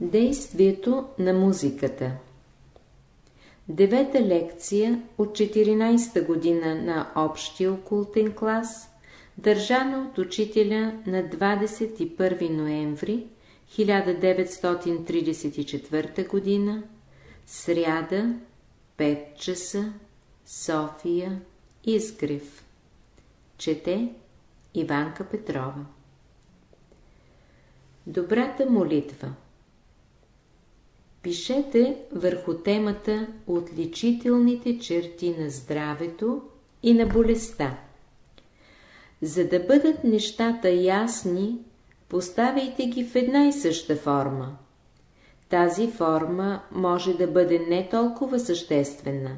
Действието на музиката. Девета лекция от 14-та година на общия окултен клас, държана от учителя на 21 ноември 1934 година, сряда, 5 часа, София, Изгрев. Чете Иванка Петрова. Добрата молитва Пишете върху темата отличителните черти на здравето и на болестта. За да бъдат нещата ясни, поставяйте ги в една и съща форма. Тази форма може да бъде не толкова съществена.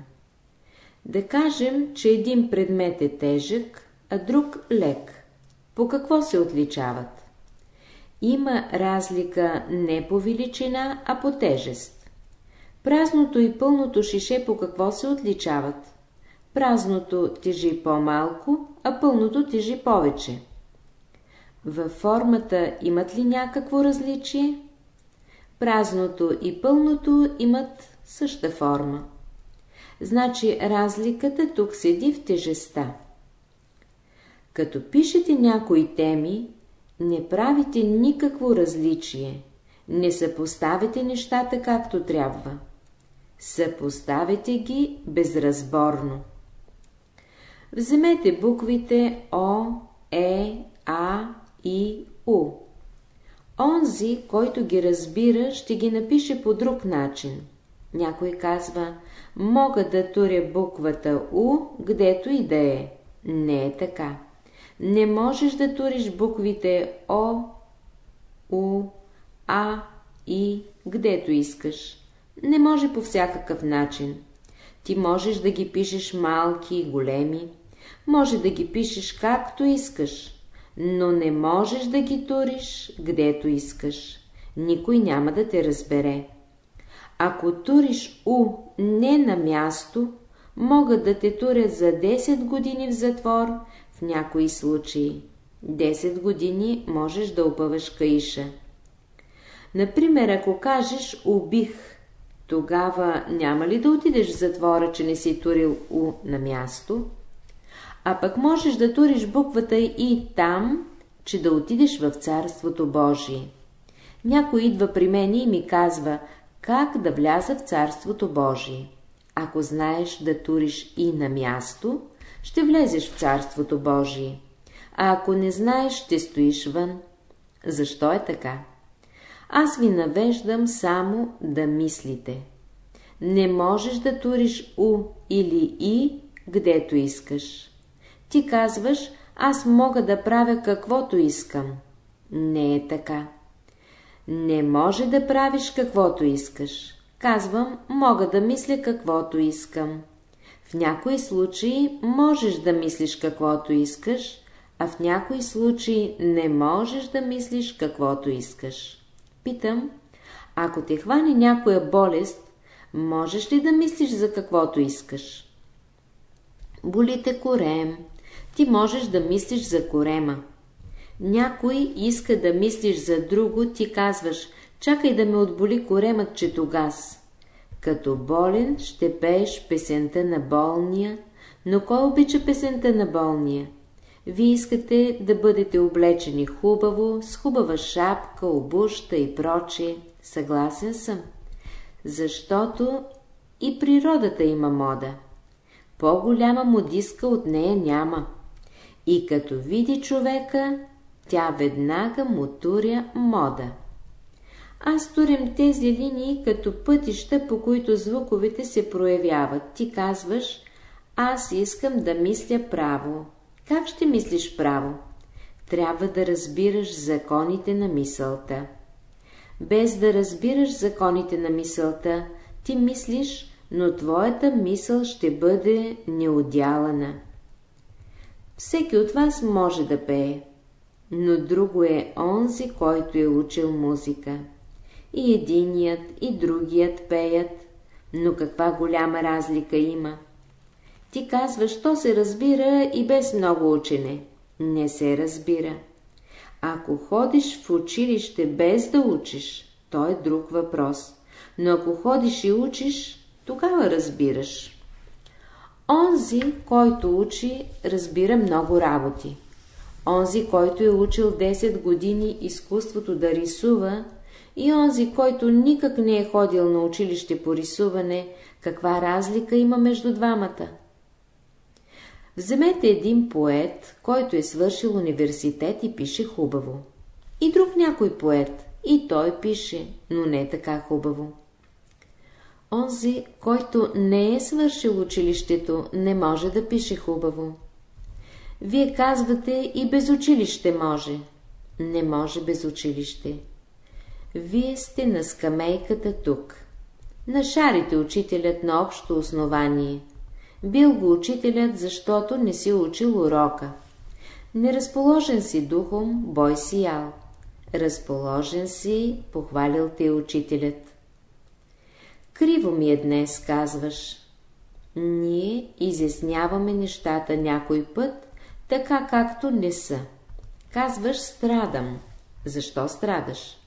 Да кажем, че един предмет е тежък, а друг лек. По какво се отличават? Има разлика не по величина, а по тежест. Празното и пълното шише по какво се отличават? Празното тежи по-малко, а пълното тежи повече. Във формата имат ли някакво различие? Празното и пълното имат съща форма. Значи разликата тук седи в тежеста. Като пишете някои теми, не правите никакво различие, не съпоставите нещата както трябва. Съпоставете ги безразборно. Вземете буквите О, Е, А, И, У. Онзи, който ги разбира, ще ги напише по друг начин. Някой казва, мога да туря буквата У, гдето и да е. Не е така. Не можеш да туриш буквите О, У, А, И, гдето искаш. Не може по всякакъв начин. Ти можеш да ги пишеш малки и големи, може да ги пишеш както искаш, но не можеш да ги туриш гдето искаш. Никой няма да те разбере. Ако туриш У не на място, могат да те турят за 10 години в затвор в някои случаи. 10 години можеш да опъваш каиша. Например, ако кажеш «убих», тогава няма ли да отидеш в затвора, че не си турил «у» на място? А пък можеш да туриш буквата «и» там, че да отидеш в Царството Божие. Някой идва при мен и ми казва, как да вляза в Царството Божие. Ако знаеш да туриш «и» на място, ще влезеш в Царството Божие. А ако не знаеш, ще стоиш вън. Защо е така? Аз ви навеждам само да мислите. Не можеш да туриш У или И, гдето искаш. Ти казваш, аз мога да правя каквото искам. Не е така. Не може да правиш каквото искаш. Казвам, мога да мисля каквото искам. В някои случаи можеш да мислиш каквото искаш, а в някои случаи не можеш да мислиш каквото искаш. Питам, ако те хване някоя болест, можеш ли да мислиш за каквото искаш? Болите корем. Ти можеш да мислиш за корема. Някой иска да мислиш за друго, ти казваш, чакай да ме отболи коремът четогаз. Като болен ще пееш песента на болния, но кой обича песента на болния? Вие искате да бъдете облечени хубаво, с хубава шапка, обуща и прочее. Съгласен съм. Защото и природата има мода. По-голяма модиска от нея няма. И като види човека, тя веднага му туря мода. Аз турям тези линии като пътища, по които звуковете се проявяват. Ти казваш, аз искам да мисля право. Как ще мислиш право? Трябва да разбираш законите на мисълта. Без да разбираш законите на мисълта, ти мислиш, но твоята мисъл ще бъде неодялана. Всеки от вас може да пее, но друго е онзи, който е учил музика. И единият, и другият пеят, но каква голяма разлика има. Ти казваш, то се разбира и без много учене. Не се разбира. Ако ходиш в училище без да учиш, то е друг въпрос. Но ако ходиш и учиш, тогава разбираш. Онзи, който учи, разбира много работи. Онзи, който е учил 10 години изкуството да рисува, и онзи, който никак не е ходил на училище по рисуване, каква разлика има между двамата? Вземете един поет, който е свършил университет и пише хубаво. И друг някой поет, и той пише, но не така хубаво. Онзи, който не е свършил училището, не може да пише хубаво. Вие казвате и без училище може. Не може без училище. Вие сте на скамейката тук. Нашарите учителят на общо основание. Бил го учителят, защото не си учил урока. Неразположен си духом, бой си ял. Разположен си, похвалил те учителят. Криво ми е днес, казваш. Ние изясняваме нещата някой път, така както не са. Казваш, страдам. Защо страдаш?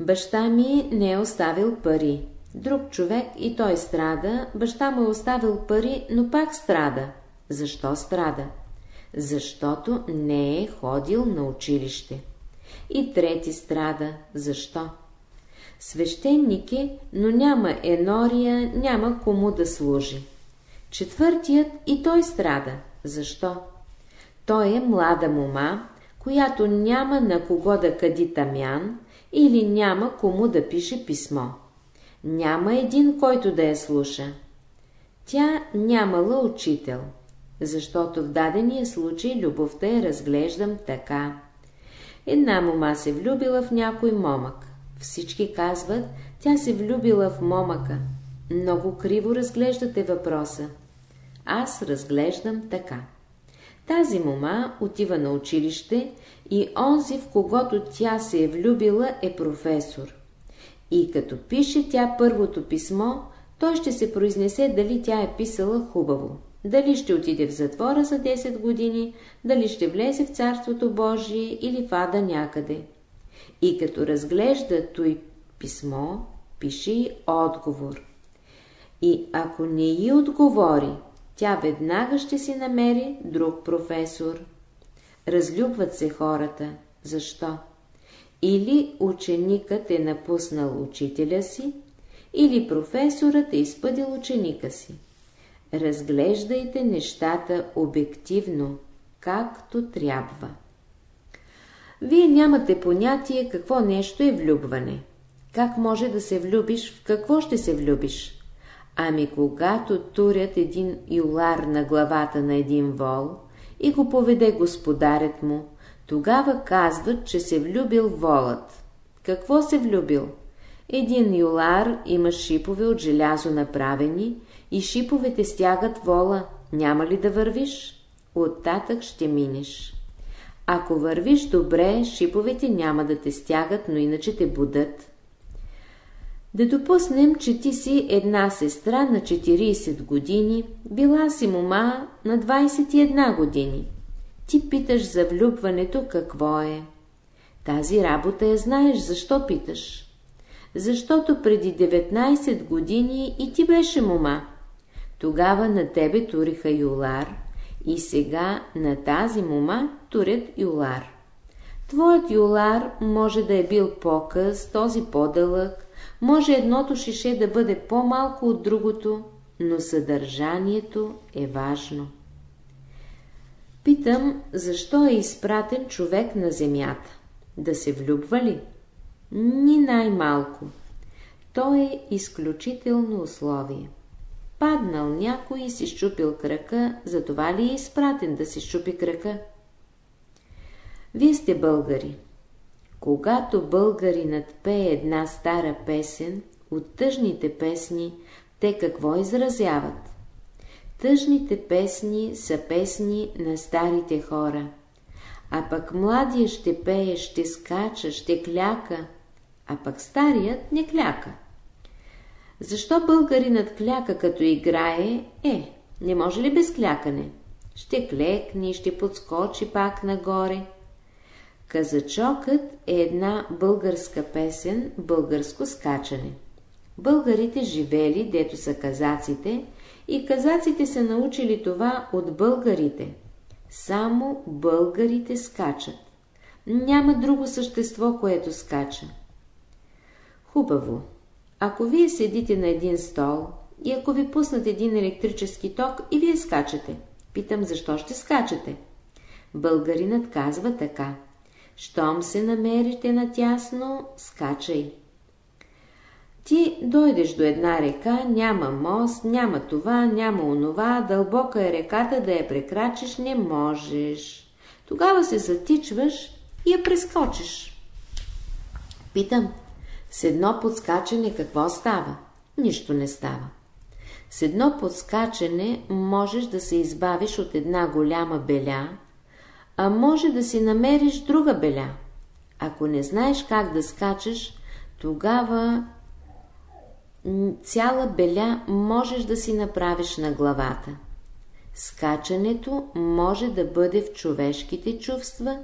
Баща ми не е оставил пари. Друг човек и той страда, баща му е оставил пари, но пак страда. Защо страда? Защото не е ходил на училище. И трети страда. Защо? Свещеник е, но няма енория, няма кому да служи. Четвъртият и той страда. Защо? Той е млада мома, която няма на кого да кади тамян или няма кому да пише писмо. Няма един, който да я слуша. Тя нямала учител, защото в дадения случай любовта я разглеждам така. Една мома се влюбила в някой момък. Всички казват, тя се влюбила в момъка. Много криво разглеждате въпроса. Аз разглеждам така. Тази мома отива на училище и онзи, в когото тя се е влюбила, е професор. И като пише тя първото писмо, той ще се произнесе дали тя е писала хубаво. Дали ще отиде в затвора за 10 години, дали ще влезе в Царството Божие или в ада някъде. И като разглежда той писмо, пише отговор. И ако не й отговори, тя веднага ще си намери друг професор. Разлюбват се хората. Защо? Или ученикът е напуснал учителя си, или професорът е изпъдил ученика си. Разглеждайте нещата обективно, както трябва. Вие нямате понятие какво нещо е влюбване. Как може да се влюбиш, в какво ще се влюбиш? Ами когато турят един юлар на главата на един вол и го поведе господарят му, тогава казват, че се влюбил волът. Какво се влюбил? Един юлар има шипове от желязо направени и шиповете стягат вола. Няма ли да вървиш? Оттатък ще минеш. Ако вървиш добре, шиповете няма да те стягат, но иначе те будат. Да допуснем, че ти си една сестра на 40 години, била си мома на 21 години. Ти питаш за влюбването какво е. Тази работа я знаеш, защо питаш? Защото преди 19 години и ти беше мома. Тогава на тебе туриха юлар и сега на тази мома турят юлар. Твоят юлар може да е бил по-къс, този по-дълъг, може едното шише да бъде по-малко от другото, но съдържанието е важно. Питам, защо е изпратен човек на земята? Да се влюбва ли? Ни най-малко. То е изключително условие. Паднал някой и си щупил крака, затова ли е изпратен да си щупи крака? Вие сте българи. Когато българинът пее една стара песен, от тъжните песни, те какво изразяват? Тъжните песни са песни на старите хора, а пък младия ще пее, ще скача, ще кляка, а пък старият не кляка. Защо българинът кляка като играе? Е, не може ли без клякане? Ще клекне, ще подскочи пак нагоре. Казачокът е една българска песен, българско скачане. Българите живели, дето са казаците, и казаците са научили това от българите. Само българите скачат. Няма друго същество, което скача. Хубаво. Ако вие седите на един стол и ако ви пуснат един електрически ток и вие скачате, питам защо ще скачате. Българинът казва така. Щом се намерите натясно, скачай. Ти дойдеш до една река, няма мост, няма това, няма онова, дълбока е реката, да я прекрачиш не можеш. Тогава се затичваш и я прескочиш. Питам, с едно подскачане какво става? Нищо не става. С едно подскачане можеш да се избавиш от една голяма беля, а може да си намериш друга беля. Ако не знаеш как да скачаш, тогава цяла беля можеш да си направиш на главата. Скачането може да бъде в човешките чувства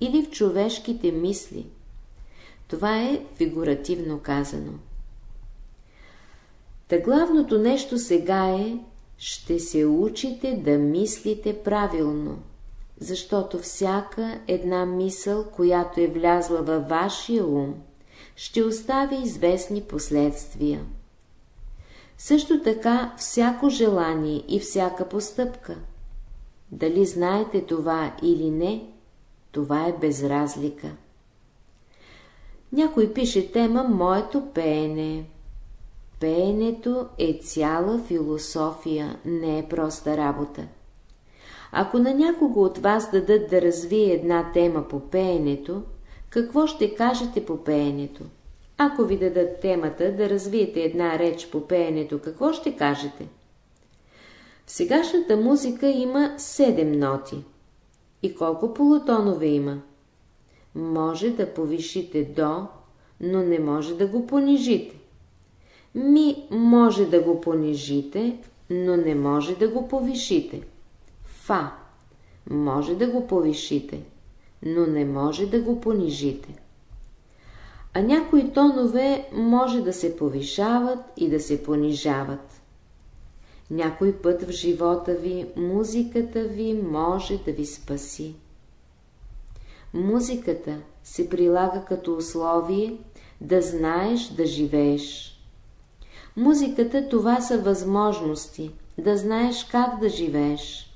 или в човешките мисли. Това е фигуративно казано. Та главното нещо сега е, ще се учите да мислите правилно, защото всяка една мисъл, която е влязла във вашия ум, ще остави известни последствия. Също така всяко желание и всяка постъпка. Дали знаете това или не, това е безразлика. Някой пише тема «Моето пеене». Пеенето е цяла философия, не е проста работа. Ако на някого от вас дадат да развие една тема по пеенето, какво ще кажете по пеенето? Ако ви дадат темата да развиете една реч по пеенето, какво ще кажете? В сегашната музика има седем ноти. И колко полутонове има? Може да повишите до, но не може да го понижите. Ми може да го понижите, но не може да го повишите. Фа може да го повишите, но не може да го понижите. А някои тонове може да се повишават и да се понижават. Някой път в живота ви музиката ви може да ви спаси. Музиката се прилага като условие да знаеш да живееш. Музиката това са възможности, да знаеш как да живееш.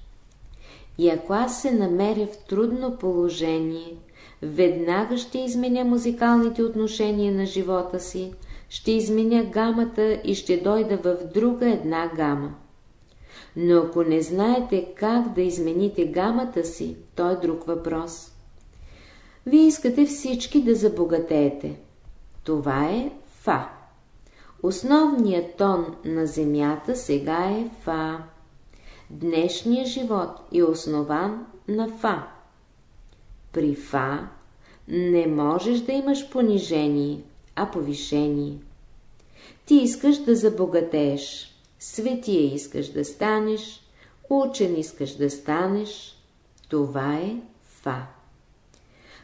И ако аз се намеря в трудно положение, веднага ще изменя музикалните отношения на живота си, ще изменя гамата и ще дойда в друга една гама. Но ако не знаете как да измените гамата си, то е друг въпрос. Вие искате всички да забогатеете. Това е Фа. Основният тон на Земята сега е Фа. Днешният живот е основан на Фа. При Фа не можеш да имаш понижение, а повишение. Ти искаш да забогатееш, светия искаш да станеш, учен искаш да станеш. Това е Фа.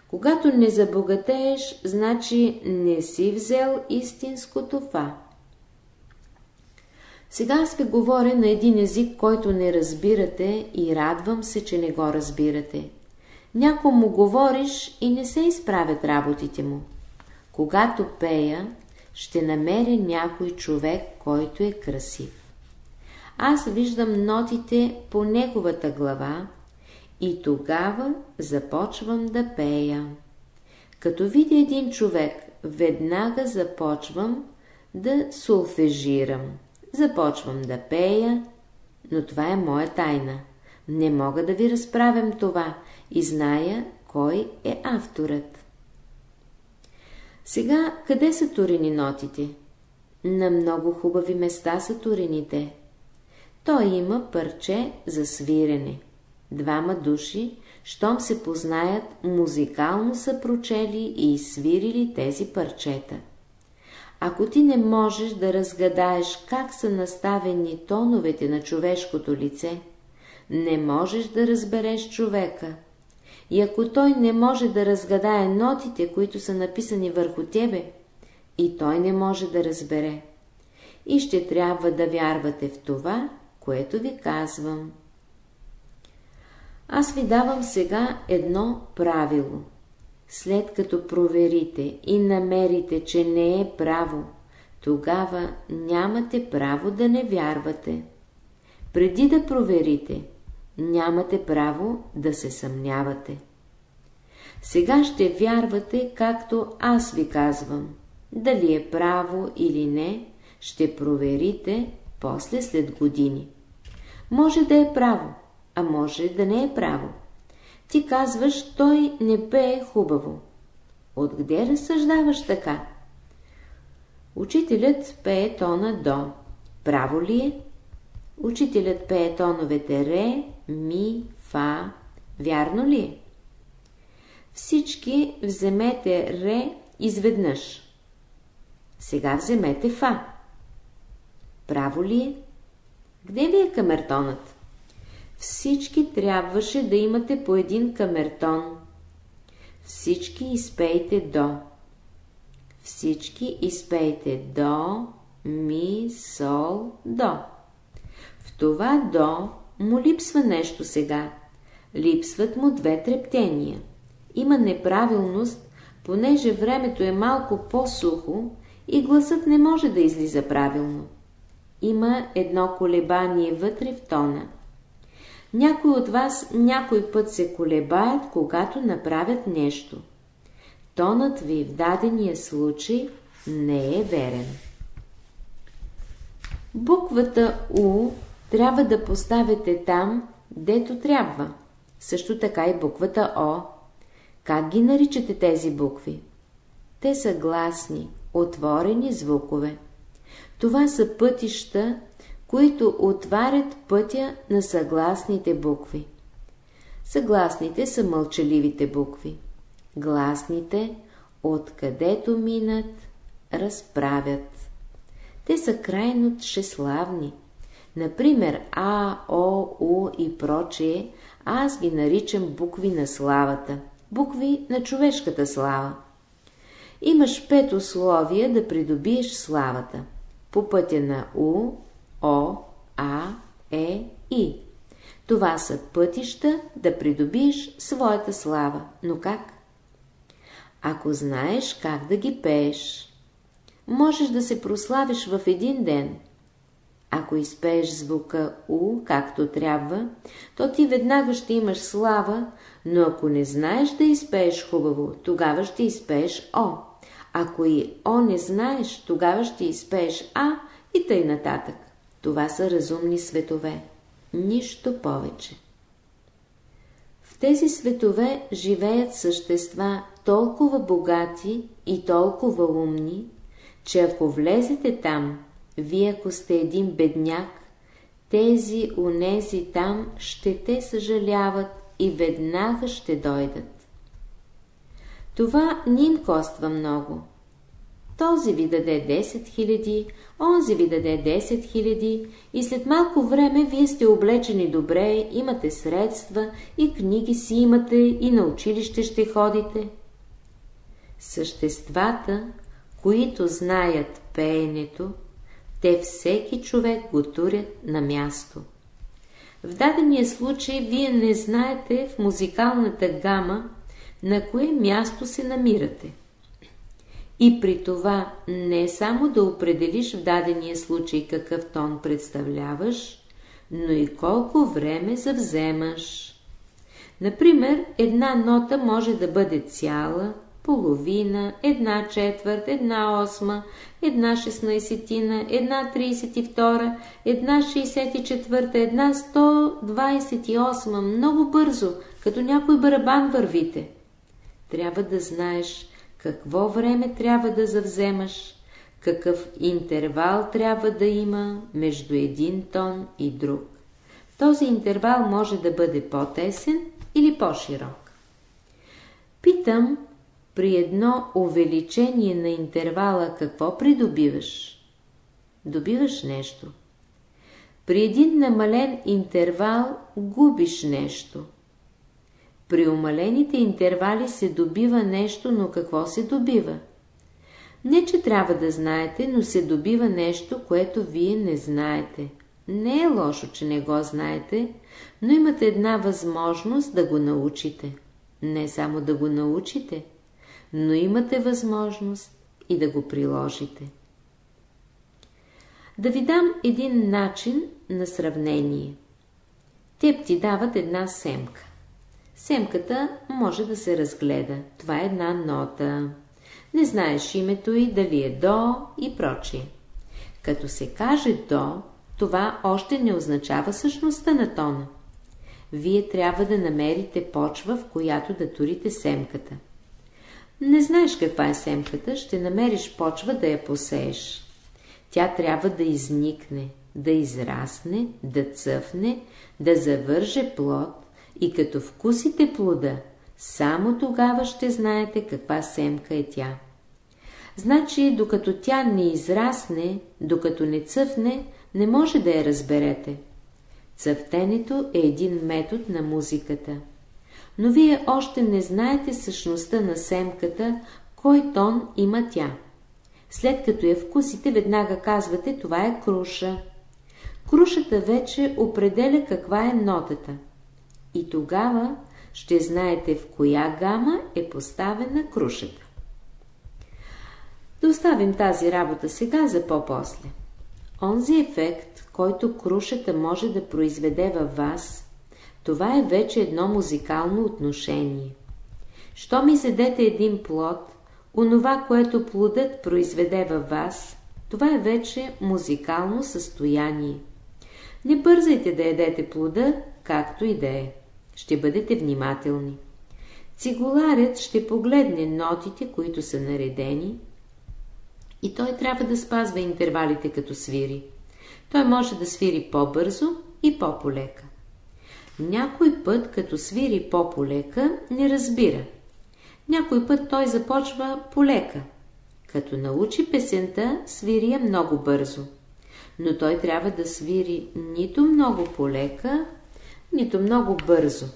Когато не забогатееш, значи не си взел истинското фа. Сега ви говоря на един език, който не разбирате и радвам се, че не го разбирате. Някому говориш и не се изправят работите му. Когато пея, ще намеря някой човек, който е красив. Аз виждам нотите по неговата глава и тогава започвам да пея. Като видя един човек, веднага започвам да сулфежирам. Започвам да пея, но това е моя тайна. Не мога да ви разправям това и зная кой е авторът. Сега, къде са турени нотите? На много хубави места са турените. Той има парче за свирене. Двама души, щом се познаят, музикално са прочели и свирили тези парчета. Ако ти не можеш да разгадаеш как са наставени тоновете на човешкото лице, не можеш да разбереш човека. И ако той не може да разгадае нотите, които са написани върху тебе, и той не може да разбере. И ще трябва да вярвате в това, което ви казвам. Аз ви давам сега едно правило. След като проверите и намерите, че не е право, тогава нямате право да не вярвате. Преди да проверите, нямате право да се съмнявате. Сега ще вярвате, както аз ви казвам. Дали е право или не, ще проверите после след години. Може да е право, а може да не е право. Ти казваш, той не пее хубаво. Откъде разсъждаваш така? Учителят пее тона до. Право ли е? Учителят пее тоновете ре, ми, фа. Вярно ли е? Всички вземете ре изведнъж. Сега вземете фа. Право ли е? Где ви е камертонът? Всички трябваше да имате по един камертон. Всички изпейте до. Всички изпейте до, ми, сол, до. В това до му липсва нещо сега. Липсват му две трептения. Има неправилност, понеже времето е малко по-сухо и гласът не може да излиза правилно. Има едно колебание вътре в тона. Някой от вас някой път се колебаят, когато направят нещо. Тонът ви в дадения случай не е верен. Буквата У трябва да поставите там, дето трябва. Също така и буквата О. Как ги наричате тези букви? Те са гласни, отворени звукове. Това са пътища, които отварят пътя на съгласните букви. Съгласните са мълчаливите букви. Гласните, откъдето минат, разправят. Те са крайно шеславни. Например, А, О, У и прочие, аз ги наричам букви на славата, букви на човешката слава. Имаш пет условия да придобиеш славата. По пътя на У, О, А, Е, И. Това са пътища да придобиеш своята слава. Но как? Ако знаеш как да ги пееш, можеш да се прославиш в един ден. Ако изпееш звука У както трябва, то ти веднага ще имаш слава, но ако не знаеш да изпееш хубаво, тогава ще изпееш О. Ако и О не знаеш, тогава ще изпееш А и тъй нататък. Това са разумни светове. Нищо повече. В тези светове живеят същества толкова богати и толкова умни, че ако влезете там, вие ако сте един бедняк, тези унези там ще те съжаляват и веднага ще дойдат. Това не им коства много. Този ви даде 10 000, онзи ви даде 10 000 и след малко време вие сте облечени добре, имате средства и книги си имате и на училище ще ходите. Съществата, които знаят пеенето, те всеки човек го турят на място. В дадения случай вие не знаете в музикалната гама на кое място се намирате. И при това не само да определиш в дадения случай какъв тон представляваш, но и колко време завземаш. Например, една нота може да бъде цяла, половина, една четвърт, една осма, една шестнайсетина, една тридесет и втора, една шестдесет и четвърта, една сто двадесет и осма, много бързо, като някой барабан вървите. Трябва да знаеш какво време трябва да завземаш, какъв интервал трябва да има между един тон и друг. Този интервал може да бъде по-тесен или по-широк. Питам, при едно увеличение на интервала какво придобиваш? Добиваш нещо. При един намален интервал губиш нещо. При умалените интервали се добива нещо, но какво се добива? Не, че трябва да знаете, но се добива нещо, което вие не знаете. Не е лошо, че не го знаете, но имате една възможност да го научите. Не само да го научите, но имате възможност и да го приложите. Да ви дам един начин на сравнение. Теб ти дават една семка. Семката може да се разгледа. Това е една нота. Не знаеш името и дали е до и прочие. Като се каже до, това още не означава същността на тона. Вие трябва да намерите почва, в която да турите семката. Не знаеш каква е семката, ще намериш почва да я посееш. Тя трябва да изникне, да израсне, да цъфне, да завърже плод и като вкусите плода, само тогава ще знаете каква семка е тя. Значи, докато тя не израсне, докато не цъфне, не може да я разберете. Цъфтенето е един метод на музиката. Но вие още не знаете същността на семката, кой тон има тя. След като я вкусите, веднага казвате, това е круша. Крушата вече определя каква е нотата. И тогава ще знаете в коя гама е поставена крушата. Да оставим тази работа сега за по-после. Онзи ефект, който крушата може да произведе във вас, това е вече едно музикално отношение. Що ми седете един плод, онова, което плодът произведе във вас, това е вече музикално състояние. Не бързайте да ядете плода, както и да е. Ще бъдете внимателни. Цигуларят ще погледне нотите, които са наредени, и той трябва да спазва интервалите като свири. Той може да свири по-бързо и по-полека. Някой път, като свири по-полека, не разбира. Някой път той започва полека. Като научи песента, свири я много бързо. Но той трябва да свири нито много полека, нито много бързо.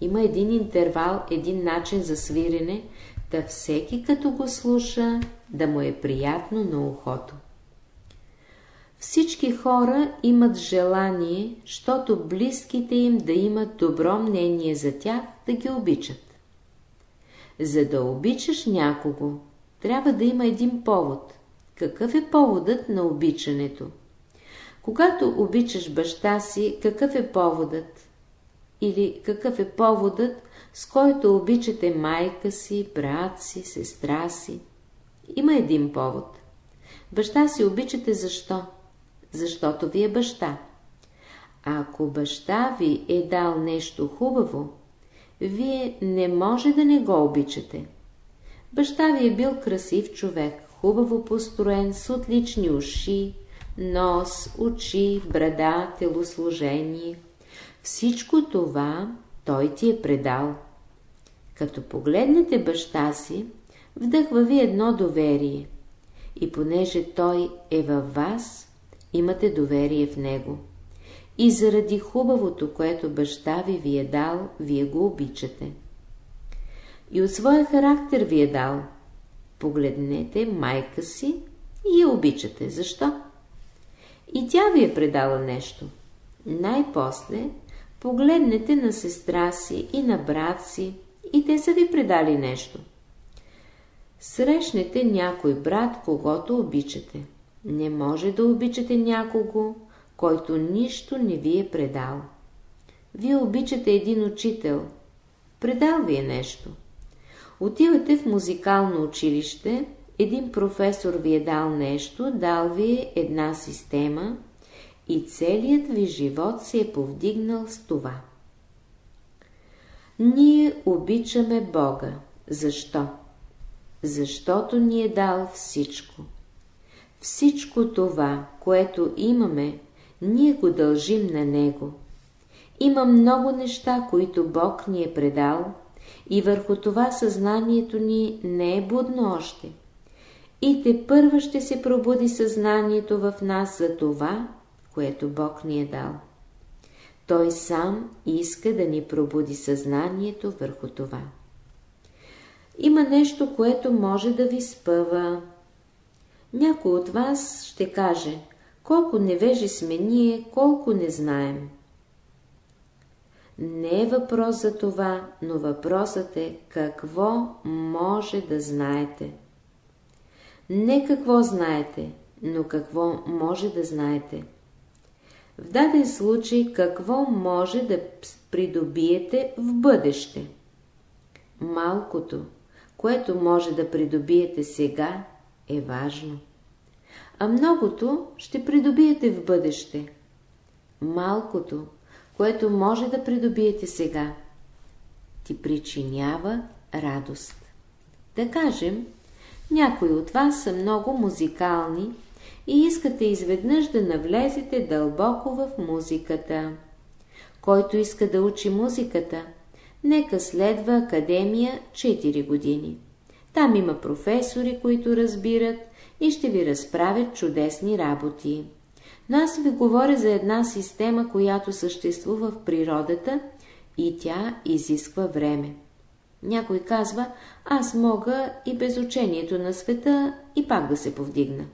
Има един интервал, един начин за свирене, да всеки като го слуша, да му е приятно на ухото. Всички хора имат желание, щото близките им да имат добро мнение за тях, да ги обичат. За да обичаш някого, трябва да има един повод. Какъв е поводът на обичането? Когато обичаш баща си, какъв е поводът? Или какъв е поводът, с който обичате майка си, брат си, сестра си? Има един повод. Баща си обичате защо? Защото ви е баща. Ако баща ви е дал нещо хубаво, вие не може да не го обичате. Баща ви е бил красив човек, хубаво построен, с отлични уши, нос, очи, брада, телосложение. Всичко това той ти е предал. Като погледнете баща си, вдъхва ви едно доверие. И понеже той е във вас, имате доверие в него. И заради хубавото, което баща ви ви е дал, вие го обичате. И от своя характер ви е дал. Погледнете майка си и я обичате. Защо? И тя ви е предала нещо. Най-после погледнете на сестра си и на брат си и те са ви предали нещо. Срещнете някой брат, когато обичате. Не може да обичате някого, който нищо не ви е предал. Вие обичате един учител. Предал ви е нещо. Отивате в музикално училище, един професор ви е дал нещо, дал ви е една система и целият ви живот се е повдигнал с това. Ние обичаме Бога. Защо? Защото ни е дал всичко. Всичко това, което имаме, ние го дължим на Него. Има много неща, които Бог ни е предал, и върху това съзнанието ни не е будно още. И те първа ще се пробуди съзнанието в нас за това, което Бог ни е дал. той сам иска да ни пробуди съзнанието върху това. Има нещо, което може да ви спъва. Някой от вас ще каже, колко невежи сме ние, колко не знаем. Не е въпрос за това, но въпросът е какво може да знаете. Не какво знаете, но какво може да знаете. В даден случай какво може да придобиете в бъдеще. Малкото, което може да придобиете сега, е важно. А многото ще придобиете в бъдеще. Малкото, което може да придобиете сега, ти причинява радост. Да кажем, някои от вас са много музикални и искате изведнъж да навлезете дълбоко в музиката. Който иска да учи музиката, нека следва академия 4 години. Там има професори, които разбират и ще ви разправят чудесни работи. Но аз ви говоря за една система, която съществува в природата и тя изисква време. Някой казва, аз мога и без учението на света и пак да се повдигна.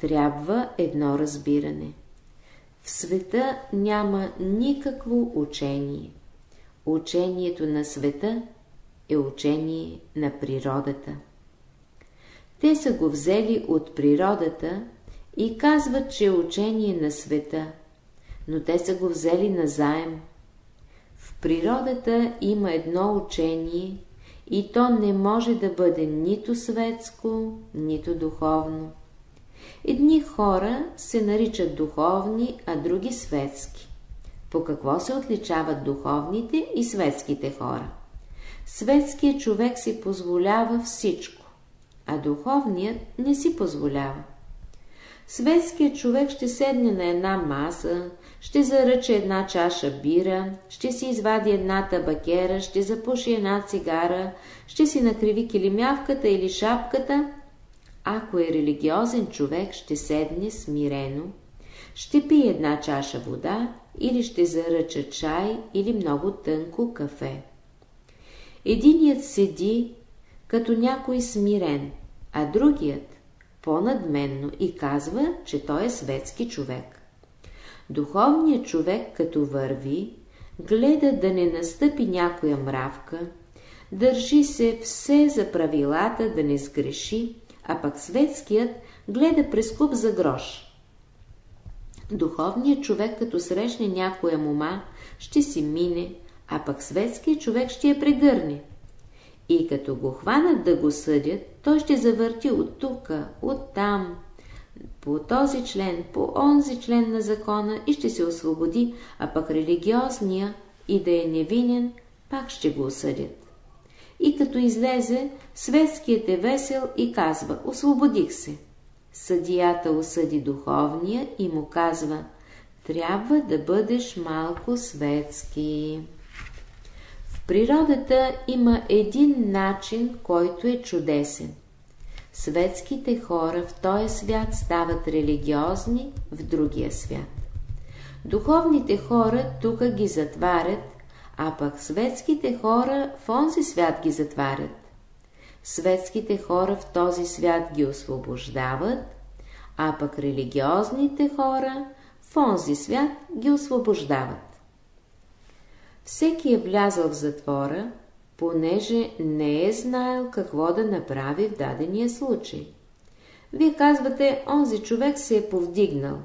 Трябва едно разбиране. В света няма никакво учение. Учението на света е учение на природата. Те са го взели от природата и казват, че е учение на света, но те са го взели назаем. В природата има едно учение и то не може да бъде нито светско, нито духовно. Едни хора се наричат духовни, а други светски. По какво се отличават духовните и светските хора? Светският човек си позволява всичко, а духовният не си позволява. Светският човек ще седне на една маса, ще заръча една чаша бира, ще си извади една табакера, ще запуши една цигара, ще си накриви килимявката или шапката. Ако е религиозен човек, ще седне смирено, ще пие една чаша вода или ще заръча чай или много тънко кафе. Единият седи като някой смирен, а другият по-надменно и казва, че той е светски човек. Духовният човек, като върви, гледа да не настъпи някоя мравка, държи се все за правилата да не сгреши, а пък светският гледа през куп за грош. Духовният човек, като срещне някоя мома, ще си мине, а пък светският човек ще я прегърне. И като го хванат да го съдят, той ще завърти от тука, от там, по този член, по онзи член на закона и ще се освободи, а пък религиозния и да е невинен, пак ще го осъдят. И като излезе, светският е весел и казва, освободих се. Съдията осъди духовния и му казва, трябва да бъдеш малко светски природата има един начин, който е чудесен. Светските хора в този свят стават религиозни в другия свят. Духовните хора тук ги затварят, а пък светските хора в онзи свят ги затварят. Светските хора в този свят ги освобождават, а пък религиозните хора в онзи свят ги освобождават. Всеки е влязъл в затвора, понеже не е знаел какво да направи в дадения случай. Вие казвате, онзи човек се е повдигнал.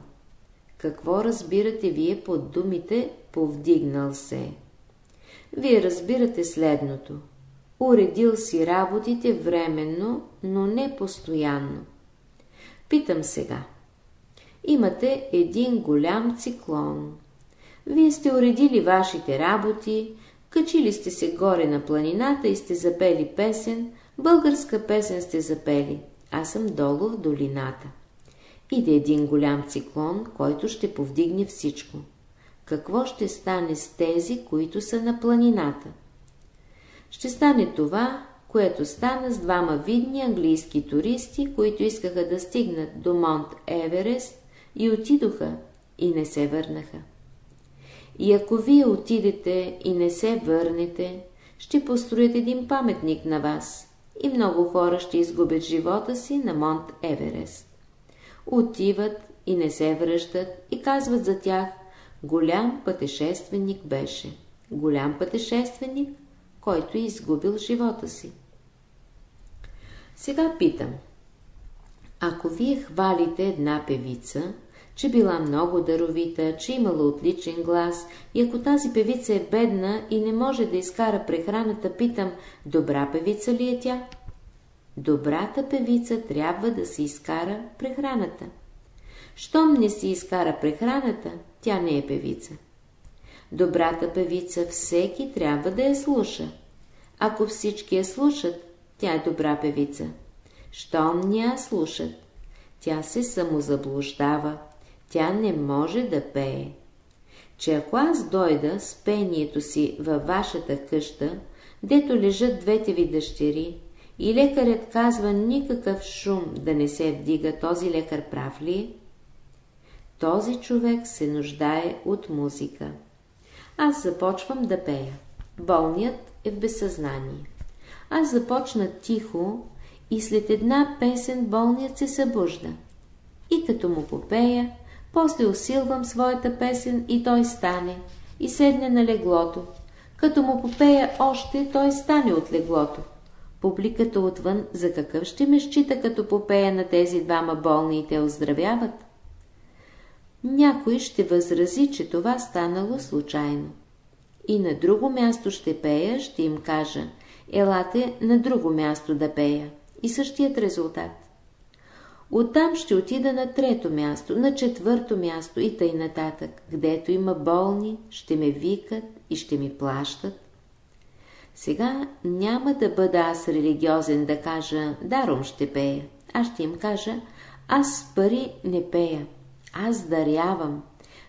Какво разбирате вие под думите повдигнал се? Вие разбирате следното. Уредил си работите временно, но не постоянно. Питам сега. Имате един голям циклон. Вие сте уредили вашите работи, качили сте се горе на планината и сте запели песен, българска песен сте запели, аз съм долу в долината. Иде един голям циклон, който ще повдигне всичко. Какво ще стане с тези, които са на планината? Ще стане това, което стана с двама видни английски туристи, които искаха да стигнат до Монт Еверест и отидоха и не се върнаха. И ако вие отидете и не се върнете, ще построят един паметник на вас и много хора ще изгубят живота си на Монт Еверест. Отиват и не се връщат и казват за тях, голям пътешественик беше, голям пътешественик, който е изгубил живота си. Сега питам, ако вие хвалите една певица, че била много даровита, че имала отличен глас и ако тази певица е бедна и не може да изкара прехраната, питам, добра певица ли е тя? Добрата певица трябва да си изкара прехраната. Щом не си изкара прехраната, тя не е певица. Добрата певица всеки трябва да я слуша. Ако всички я слушат, тя е добра певица. Щом не я слушат, тя се самозаблуждава, тя не може да пее. Че ако аз дойда с пението си във вашата къща, дето лежат двете ви дъщери, и лекарят казва никакъв шум да не се вдига, този лекар прав ли е? Този човек се нуждае от музика. Аз започвам да пея. Болният е в безсъзнание. Аз започна тихо и след една песен болният се събужда. И като му попея, после усилвам своята песен и той стане и седне на леглото. Като му попея още, той стане от леглото. Публиката отвън за какъв ще ме счита, като попея на тези двама болни и те оздравяват? Някой ще възрази, че това станало случайно. И на друго място ще пея, ще им кажа, елате на друго място да пея. И същият резултат. Оттам ще отида на трето място, на четвърто място и тъй нататък. Гдето има болни, ще ме викат и ще ми плащат. Сега няма да бъда аз религиозен да кажа, даром ще пея. Аз ще им кажа, аз пари не пея, аз дарявам,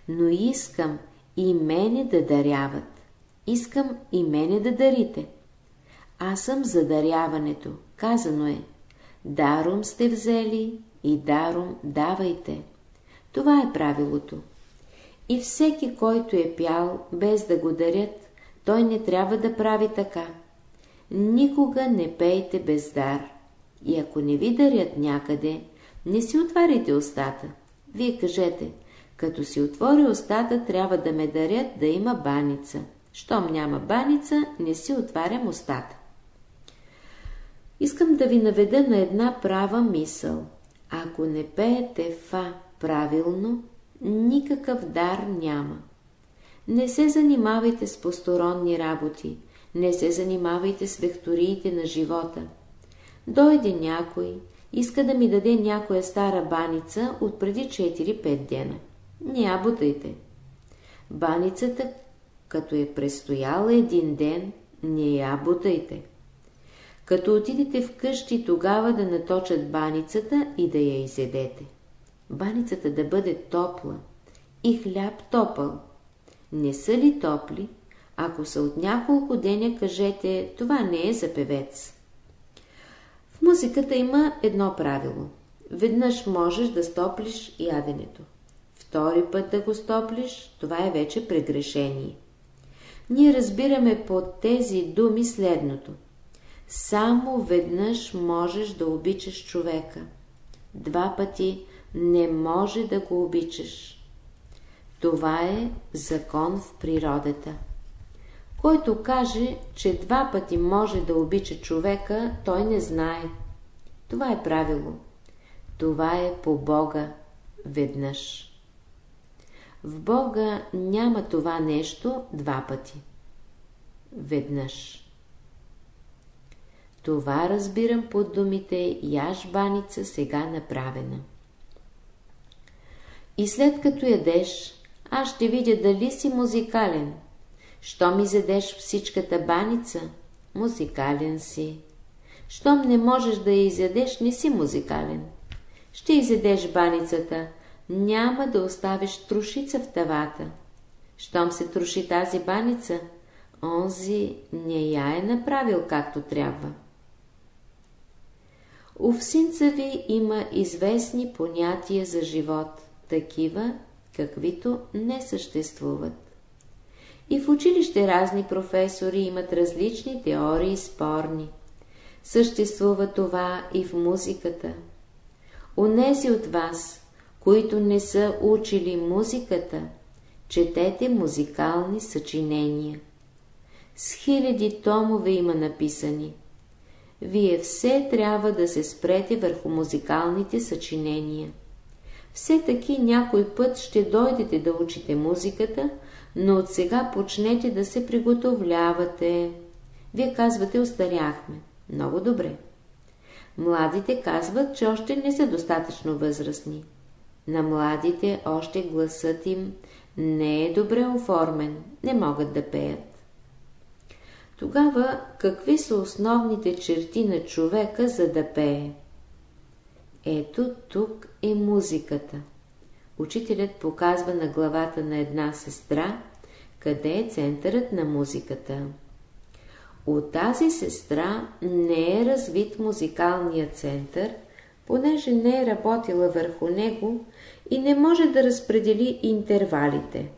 но искам и мене да даряват. Искам и мене да дарите. Аз съм за даряването. Казано е, даром сте взели и даром давайте. Това е правилото. И всеки, който е пял, без да го дарят, той не трябва да прави така. Никога не пейте без дар. И ако не ви дарят някъде, не си отваряйте устата. Вие кажете, като си отвори устата, трябва да ме дарят да има баница. Щом няма баница, не си отварям устата. Искам да ви наведа на една права мисъл. Ако не пеете фа правилно, никакъв дар няма. Не се занимавайте с посторонни работи, не се занимавайте с векториите на живота. Дойде някой, иска да ми даде някоя стара баница от преди 4-5 дена. Не я бутайте. Баницата, като е престояла един ден, не я бутайте. Като отидете вкъщи, тогава да наточат баницата и да я изедете. Баницата да бъде топла и хляб топъл. Не са ли топли? Ако са от няколко деня, кажете, това не е за певец. В музиката има едно правило. Веднъж можеш да стоплиш яденето. Втори път да го стоплиш, това е вече прегрешение. Ние разбираме под тези думи следното. Само веднъж можеш да обичаш човека. Два пъти не може да го обичаш. Това е закон в природата. Който каже, че два пъти може да обича човека, той не знае. Това е правило. Това е по Бога веднъж. В Бога няма това нещо два пъти. Веднъж. Това разбирам под думите яш баница сега направена. И след като ядеш, аз ще видя дали си музикален. Щом изедеш всичката баница, музикален си. Щом не можеш да я изядеш, не си музикален. Ще изедеш баницата, няма да оставиш трушица в тавата. Щом се труши тази баница, онзи не я е направил както трябва. У всинца ви има известни понятия за живот, такива, каквито не съществуват. И в училище разни професори имат различни теории спорни. Съществува това и в музиката. Онези от вас, които не са учили музиката, четете музикални съчинения. С хиляди томове има написани. Вие все трябва да се спрете върху музикалните съчинения. Все таки някой път ще дойдете да учите музиката, но от сега почнете да се приготовлявате. Вие казвате, остаряхме. Много добре. Младите казват, че още не са достатъчно възрастни. На младите още гласът им не е добре оформен, не могат да пеят. Тогава какви са основните черти на човека, за да пее? Ето тук е музиката. Учителят показва на главата на една сестра, къде е центърът на музиката. От тази сестра не е развит музикалният център, понеже не е работила върху него и не може да разпредели интервалите.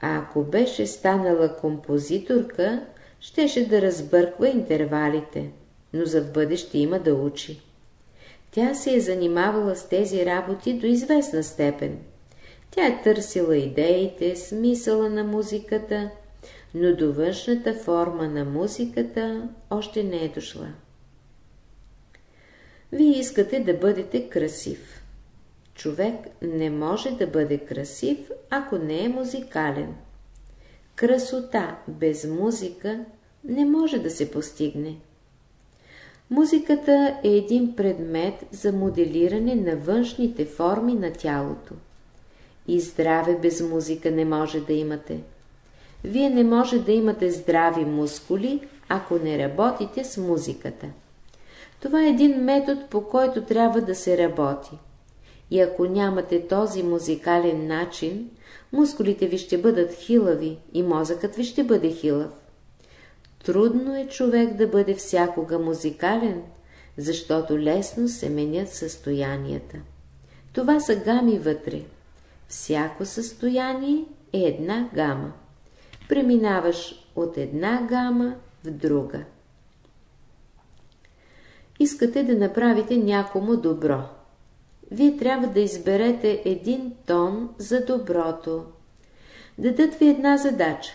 А ако беше станала композиторка, щеше да разбърква интервалите, но за в бъдеще има да учи. Тя се е занимавала с тези работи до известна степен. Тя е търсила идеите, смисъла на музиката, но до външната форма на музиката още не е дошла. Вие искате да бъдете красив. Човек не може да бъде красив, ако не е музикален. Красота без музика не може да се постигне. Музиката е един предмет за моделиране на външните форми на тялото. И здраве без музика не може да имате. Вие не може да имате здрави мускули, ако не работите с музиката. Това е един метод, по който трябва да се работи. И ако нямате този музикален начин, мускулите ви ще бъдат хилави и мозъкът ви ще бъде хилав. Трудно е човек да бъде всякога музикален, защото лесно се менят състоянията. Това са гами вътре. Всяко състояние е една гама. Преминаваш от една гама в друга. Искате да направите някому добро. Вие трябва да изберете един тон за доброто. Дадат ви една задача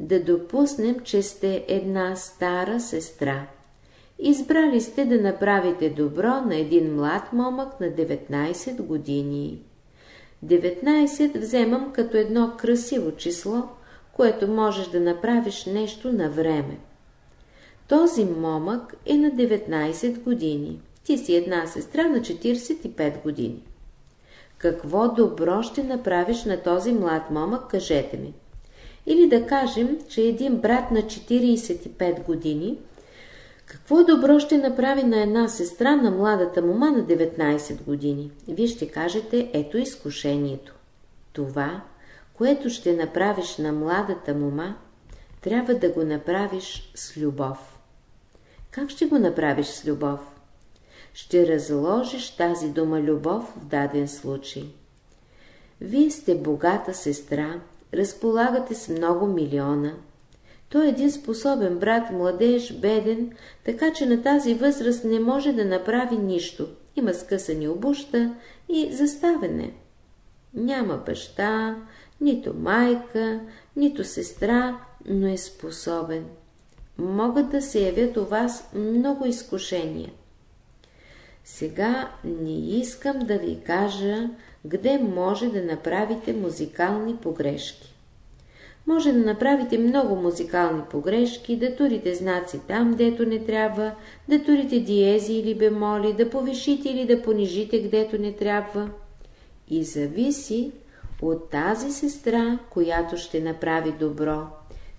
да допуснем, че сте една стара сестра. Избрали сте да направите добро на един млад момък на 19 години. 19 вземам като едно красиво число, което можеш да направиш нещо на време. Този момък е на 19 години. Ти си една сестра на 45 години. Какво добро ще направиш на този млад момък, кажете ми. Или да кажем, че един брат на 45 години, какво добро ще направи на една сестра на младата мума на 19 години? Вие ще кажете, ето изкушението. Това, което ще направиш на младата мума, трябва да го направиш с любов. Как ще го направиш с любов? Ще разложиш тази дума любов в даден случай. Вие сте богата сестра, разполагате с много милиона. Той е един способен брат, младеж, беден, така че на тази възраст не може да направи нищо. Има скъсани обуща и заставене. Няма баща, нито майка, нито сестра, но е способен. Могат да се явят у вас много изкушения. Сега не искам да ви кажа къде може да направите музикални погрешки. Може да направите много музикални погрешки, да турите знаци там, дето не трябва, да турите диези или бемоли, да повишите или да понижите, гдето не трябва. И зависи от тази сестра, която ще направи добро,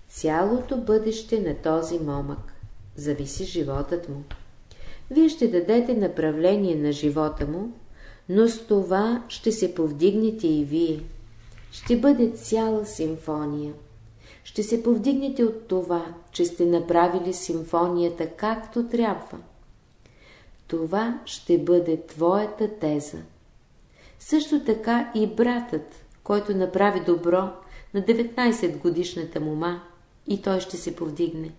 цялото бъдеще на този момък. Зависи животът му. Вие ще дадете направление на живота му, но с това ще се повдигнете и вие. Ще бъде цяла симфония. Ще се повдигнете от това, че сте направили симфонията както трябва. Това ще бъде твоята теза. Също така и братът, който направи добро, на 19 годишната мума и той ще се повдигне.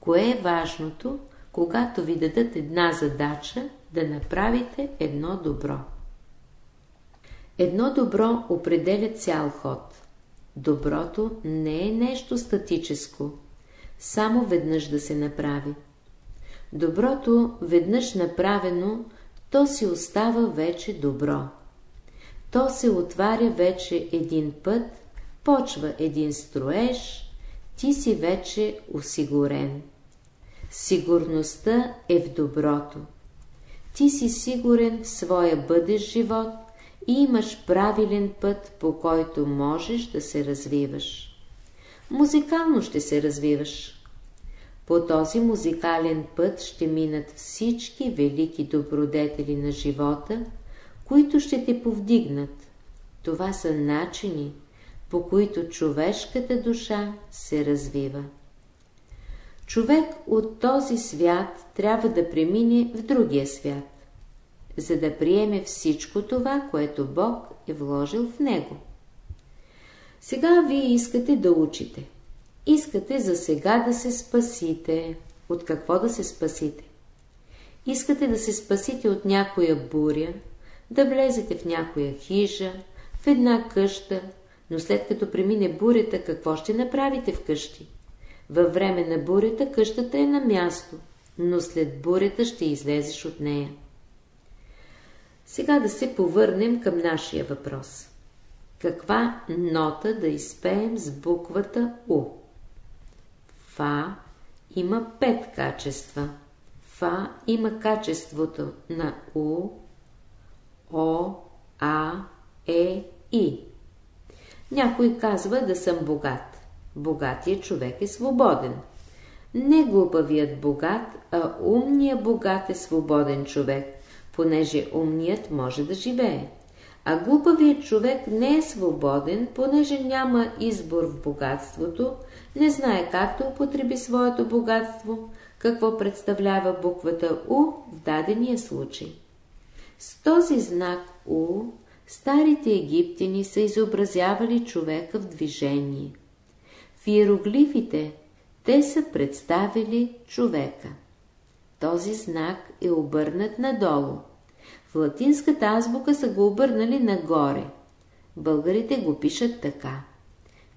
Кое е важното, когато ви дадат една задача, да направите едно добро? Едно добро определя цял ход. Доброто не е нещо статическо, само веднъж да се направи. Доброто, веднъж направено, то си остава вече добро. То се отваря вече един път, почва един строеж, ти си вече осигурен. Сигурността е в доброто. Ти си сигурен в своя бъдещ живот и имаш правилен път, по който можеш да се развиваш. Музикално ще се развиваш. По този музикален път ще минат всички велики добродетели на живота, които ще те повдигнат. Това са начини, по които човешката душа се развива. Човек от този свят трябва да премине в другия свят, за да приеме всичко това, което Бог е вложил в него. Сега вие искате да учите. Искате за сега да се спасите. От какво да се спасите? Искате да се спасите от някоя буря, да влезете в някоя хижа, в една къща, но след като премине бурята, какво ще направите в къщи? Във време на бурята къщата е на място, но след бурята ще излезеш от нея. Сега да се повърнем към нашия въпрос. Каква нота да изпеем с буквата У? Фа има пет качества. Фа има качеството на У, О, А, Е, И. Някой казва да съм богат. Богатият човек е свободен. Не глупавият богат, а умният богат е свободен човек, понеже умният може да живее. А глупавият човек не е свободен, понеже няма избор в богатството, не знае как да употреби своето богатство, какво представлява буквата У в дадения случай. С този знак У старите египтяни са изобразявали човека в движение. В иероглифите те са представили човека. Този знак е обърнат надолу. В латинската азбука са го обърнали нагоре. Българите го пишат така.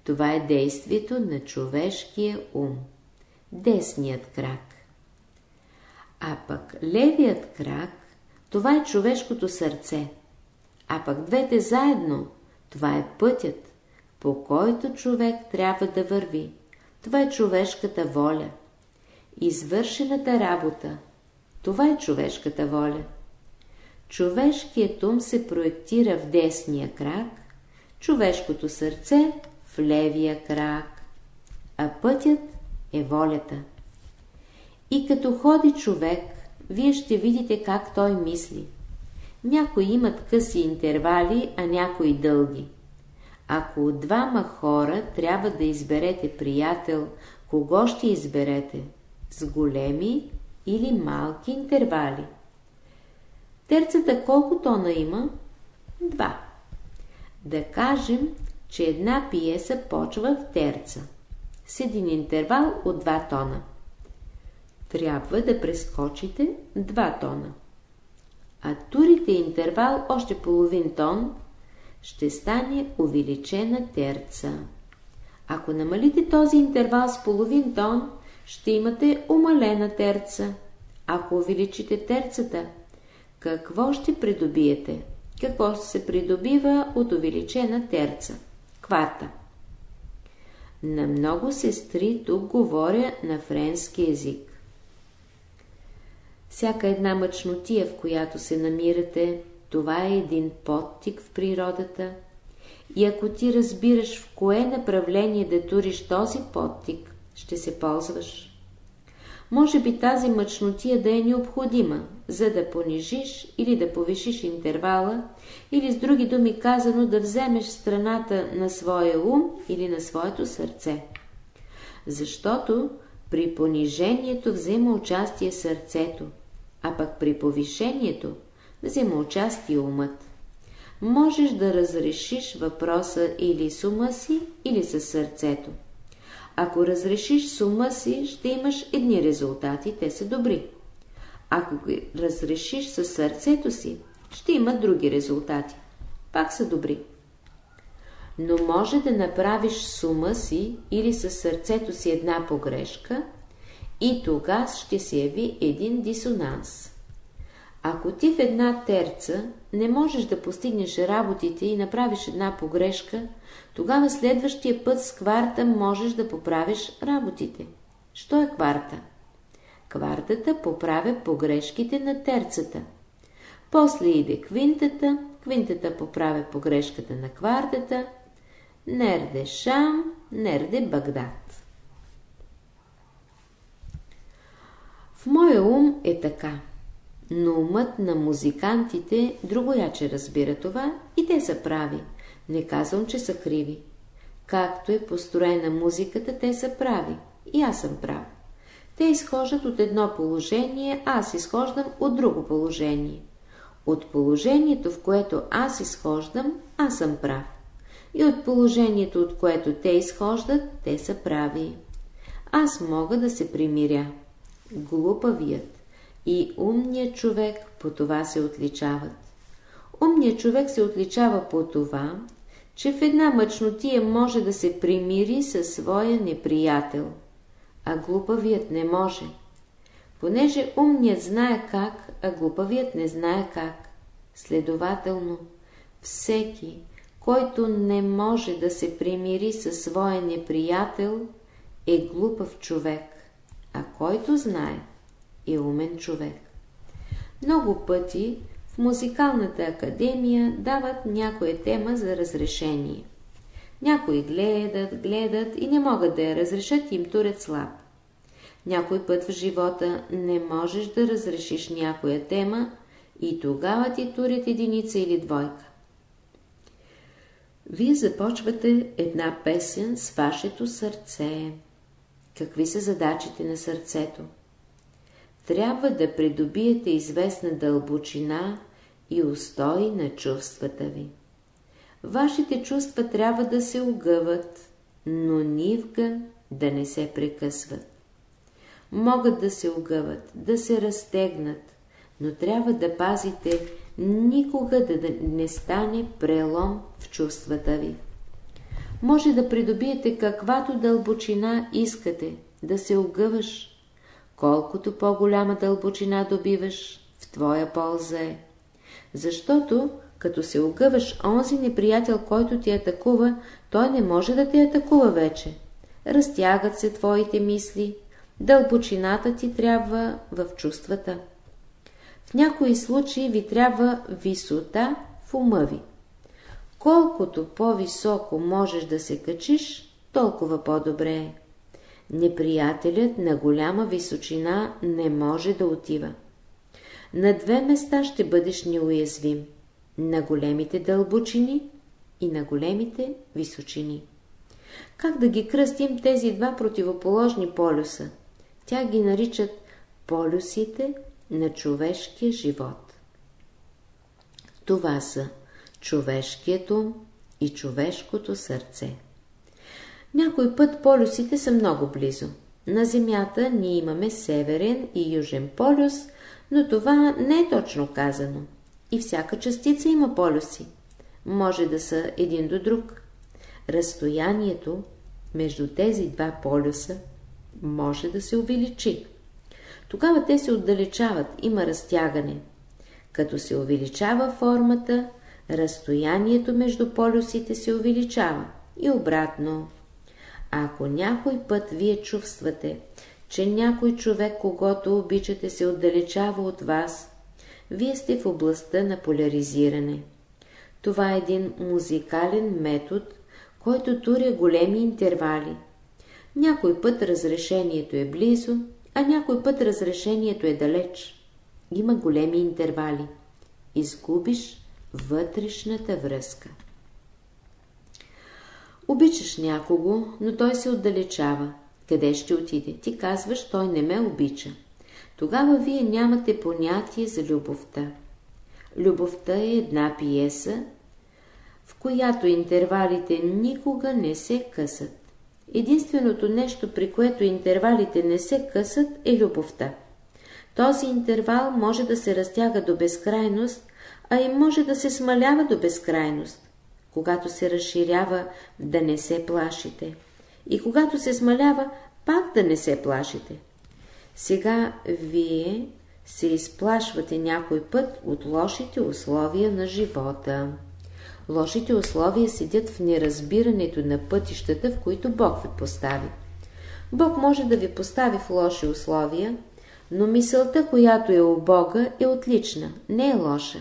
Това е действието на човешкия ум. Десният крак. А пък левият крак, това е човешкото сърце. А пък двете заедно, това е пътят, по който човек трябва да върви. Това е човешката воля. Извършената работа, това е човешката воля. Човешкият ум се проектира в десния крак, човешкото сърце в левия крак, а пътят е волята. И като ходи човек, вие ще видите как той мисли. Някои имат къси интервали, а някои дълги. Ако от двама хора трябва да изберете приятел, кого ще изберете? С големи или малки интервали? Терцата колко тона има? Два. Да кажем, че една пиеса почва в терца с един интервал от 2 тона. Трябва да прескочите 2 тона. А турите интервал още половин тон, ще стане увеличена терца. Ако намалите този интервал с половин тон, ще имате умалена терца. Ако увеличите терцата, какво ще придобиете? Какво се придобива от увеличена терца? Кварта. На много сестри тук говоря на френски език. Всяка една мъчнотия, в която се намирате, това е един подтик в природата. И ако ти разбираш в кое направление да туриш този подтик, ще се ползваш. Може би тази мъчнотия да е необходима, за да понижиш или да повишиш интервала, или с други думи казано да вземеш страната на своя ум или на своето сърце. Защото при понижението взема участие сърцето, а пък при повишението взема участие умът. можеш да разрешиш въпроса или с ума си, или с сърцето. Ако разрешиш с ума си, ще имаш едни резултати, те са добри. Ако ги разрешиш със сърцето си, ще има други резултати. Пак са добри. Но може да направиш с ума си или със сърцето си една погрешка и тогава ще се яви един дисонанс. Ако ти в една терца не можеш да постигнеш работите и направиш една погрешка, тогава следващия път с кварта можеш да поправиш работите. Що е кварта? Квартата поправя погрешките на терцата. После иде квинтата, квинтата поправя погрешката на квартата, нерде Шам, нерде Багдад. В моя ум е така но умът на музикантите другояче разбира това и те са прави. Не казвам, че са криви. Както е построена музиката, те са прави. И аз съм прав. Те изхождат от едно положение, аз изхождам от друго положение. От положението, в което аз изхождам, аз съм прав. И от положението, от което те изхождат, те са прави. Аз мога да се примиря. Глупавият и умният човек по това се отличават. Умният човек се отличава по това, че в една мъчнотия може да се примири със своя неприятел, а глупавият не може. Понеже умният знае как, а глупавият не знае как. Следователно, всеки, който не може да се примири със своя неприятел, е глупав човек, а който знае, и умен човек. Много пъти в музикалната академия дават някоя тема за разрешение. Някои гледат, гледат и не могат да я разрешат им турят слаб. Някой път в живота не можеш да разрешиш някоя тема и тогава ти турят единица или двойка. Вие започвате една песен с вашето сърце. Какви са задачите на сърцето? Трябва да придобиете известна дълбочина и устой на чувствата ви. Вашите чувства трябва да се огъват, но нивка да не се прекъсват. Могат да се огъват, да се разтегнат, но трябва да пазите никога да не стане прелом в чувствата ви. Може да придобиете каквато дълбочина искате, да се огъваш, Колкото по-голяма дълбочина добиваш, в твоя полза е. Защото, като се огъваш онзи неприятел, който ти атакува, той не може да те атакува вече. Разтягат се твоите мисли, дълбочината ти трябва в чувствата. В някои случаи ви трябва висота в ума ви. Колкото по-високо можеш да се качиш, толкова по-добре е неприятелят на голяма височина не може да отива. На две места ще бъдеш неуязвим – на големите дълбочини и на големите височини. Как да ги кръстим тези два противоположни полюса? Тя ги наричат полюсите на човешкия живот. Това са човешкият ум и човешкото сърце. Някой път полюсите са много близо. На Земята ние имаме северен и южен полюс, но това не е точно казано. И всяка частица има полюси. Може да са един до друг. Разстоянието между тези два полюса може да се увеличи. Тогава те се отдалечават, има разтягане. Като се увеличава формата, разстоянието между полюсите се увеличава и обратно. Ако някой път вие чувствате, че някой човек, когато обичате, се отдалечава от вас, вие сте в областта на поляризиране. Това е един музикален метод, който туря големи интервали. Някой път разрешението е близо, а някой път разрешението е далеч. Има големи интервали. Изгубиш вътрешната връзка. Обичаш някого, но той се отдалечава. Къде ще отиде? Ти казваш, той не ме обича. Тогава вие нямате понятие за любовта. Любовта е една пиеса в която интервалите никога не се късат. Единственото нещо, при което интервалите не се късат, е любовта. Този интервал може да се разтяга до безкрайност, а и може да се смалява до безкрайност. Когато се разширява, да не се плашите. И когато се смалява, пак да не се плашите. Сега вие се изплашвате някой път от лошите условия на живота. Лошите условия седят в неразбирането на пътищата, в които Бог ви постави. Бог може да ви постави в лоши условия, но мисълта, която е у Бога, е отлична, не е лоша.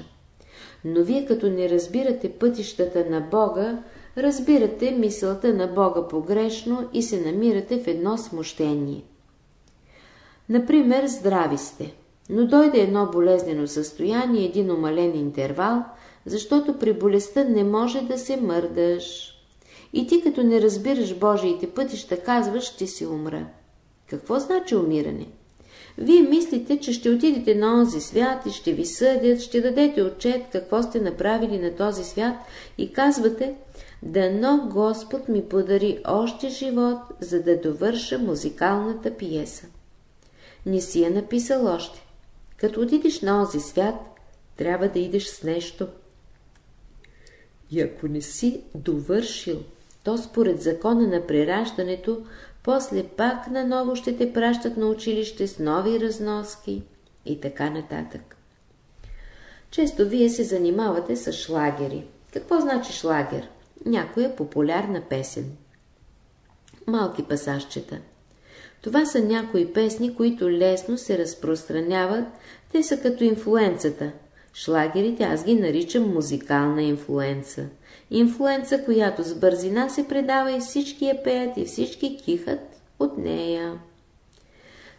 Но вие като не разбирате пътищата на Бога, разбирате мисълта на Бога погрешно и се намирате в едно смущение. Например, здрави сте, но дойде едно болезнено състояние, един умален интервал, защото при болестта не може да се мърдаш. И ти като не разбираш Божиите пътища, казваш, ще си умра. Какво значи умиране? Вие мислите, че ще отидете на онзи свят и ще ви съдят, ще дадете отчет какво сте направили на този свят и казвате, дано Господ ми подари още живот, за да довърша музикалната пиеса. Не си я написал още. Като отидеш на онзи свят, трябва да идеш с нещо. И ако не си довършил, то според закона на прераждането после пак наново ще те пращат на училище с нови разноски и така нататък. Често вие се занимавате с шлагери. Какво значи шлагер? Някоя популярна песен. Малки пасажчета. Това са някои песни, които лесно се разпространяват, те са като инфлуенцата. Шлагерите аз ги наричам музикална инфлуенца. Инфлуенца, която с бързина се предава и всички я пеят и всички кихат от нея.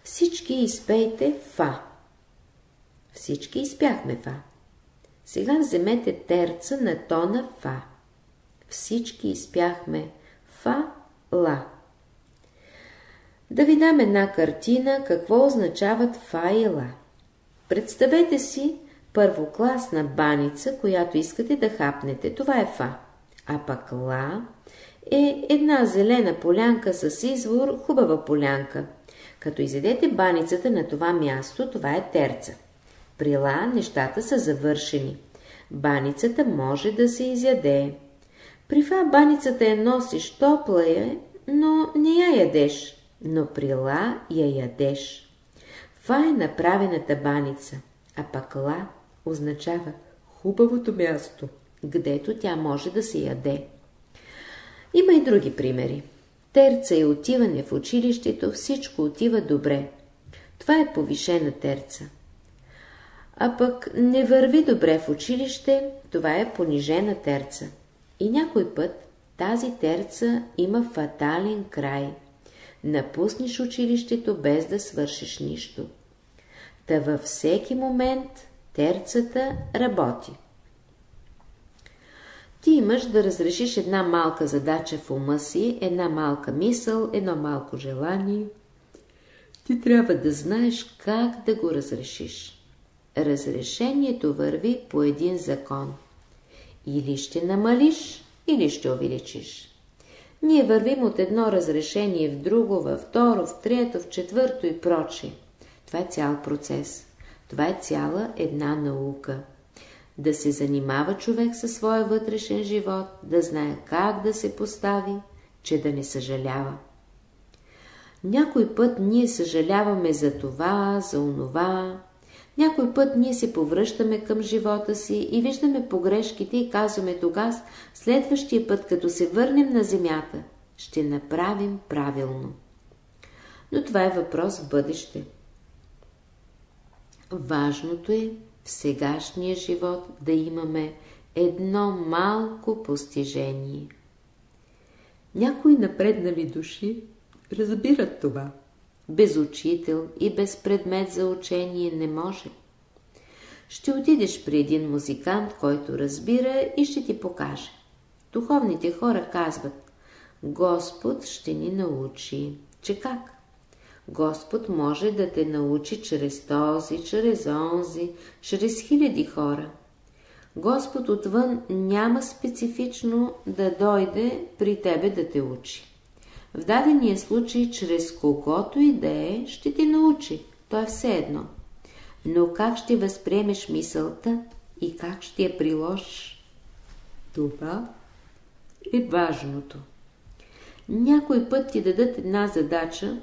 Всички изпейте фа. Всички изпяхме фа. Сега вземете терца на тона фа. Всички изпяхме фа-ла. Да ви дам една картина, какво означават фа и ла. Представете си първокласна баница, която искате да хапнете. Това е фа. А пък ла е една зелена полянка с извор, хубава полянка. Като изедете баницата на това място, това е терца. При ла нещата са завършени. Баницата може да се изяде. При фа баницата я носиш, топла е, но не я ядеш, но при ла я ядеш. Фа е направената баница, а пък ла означава хубавото място, гдето тя може да се яде. Има и други примери. Терца и отиване в училището, всичко отива добре. Това е повишена терца. А пък не върви добре в училище, това е понижена терца. И някой път тази терца има фатален край. Напуснеш училището без да свършиш нищо. Та във всеки момент терцата работи. Ти имаш да разрешиш една малка задача в ума си, една малка мисъл, едно малко желание. Ти трябва да знаеш как да го разрешиш. Разрешението върви по един закон. Или ще намалиш, или ще увеличиш. Ние вървим от едно разрешение в друго, във второ, в трето, в четвърто и прочи. Това е цял процес. Това е цяла една наука. Да се занимава човек със своя вътрешен живот, да знае как да се постави, че да не съжалява. Някой път ние съжаляваме за това, за онова. Някой път ние се повръщаме към живота си и виждаме погрешките и казваме тогас, следващия път, като се върнем на земята, ще направим правилно. Но това е въпрос в бъдеще. Важното е в сегашния живот да имаме едно малко постижение. Някои напреднали души разбират това. Без учител и без предмет за учение не може. Ще отидеш при един музикант, който разбира и ще ти покаже. Духовните хора казват, Господ ще ни научи. Че как? Господ може да те научи чрез този, чрез онзи, чрез хиляди хора. Господ отвън няма специфично да дойде при тебе да те учи. В дадения случай, чрез когото и е, ще ти научи. То е все едно. Но как ще възприемеш мисълта и как ще я приложиш? Това е важното. Някой път ти дадат една задача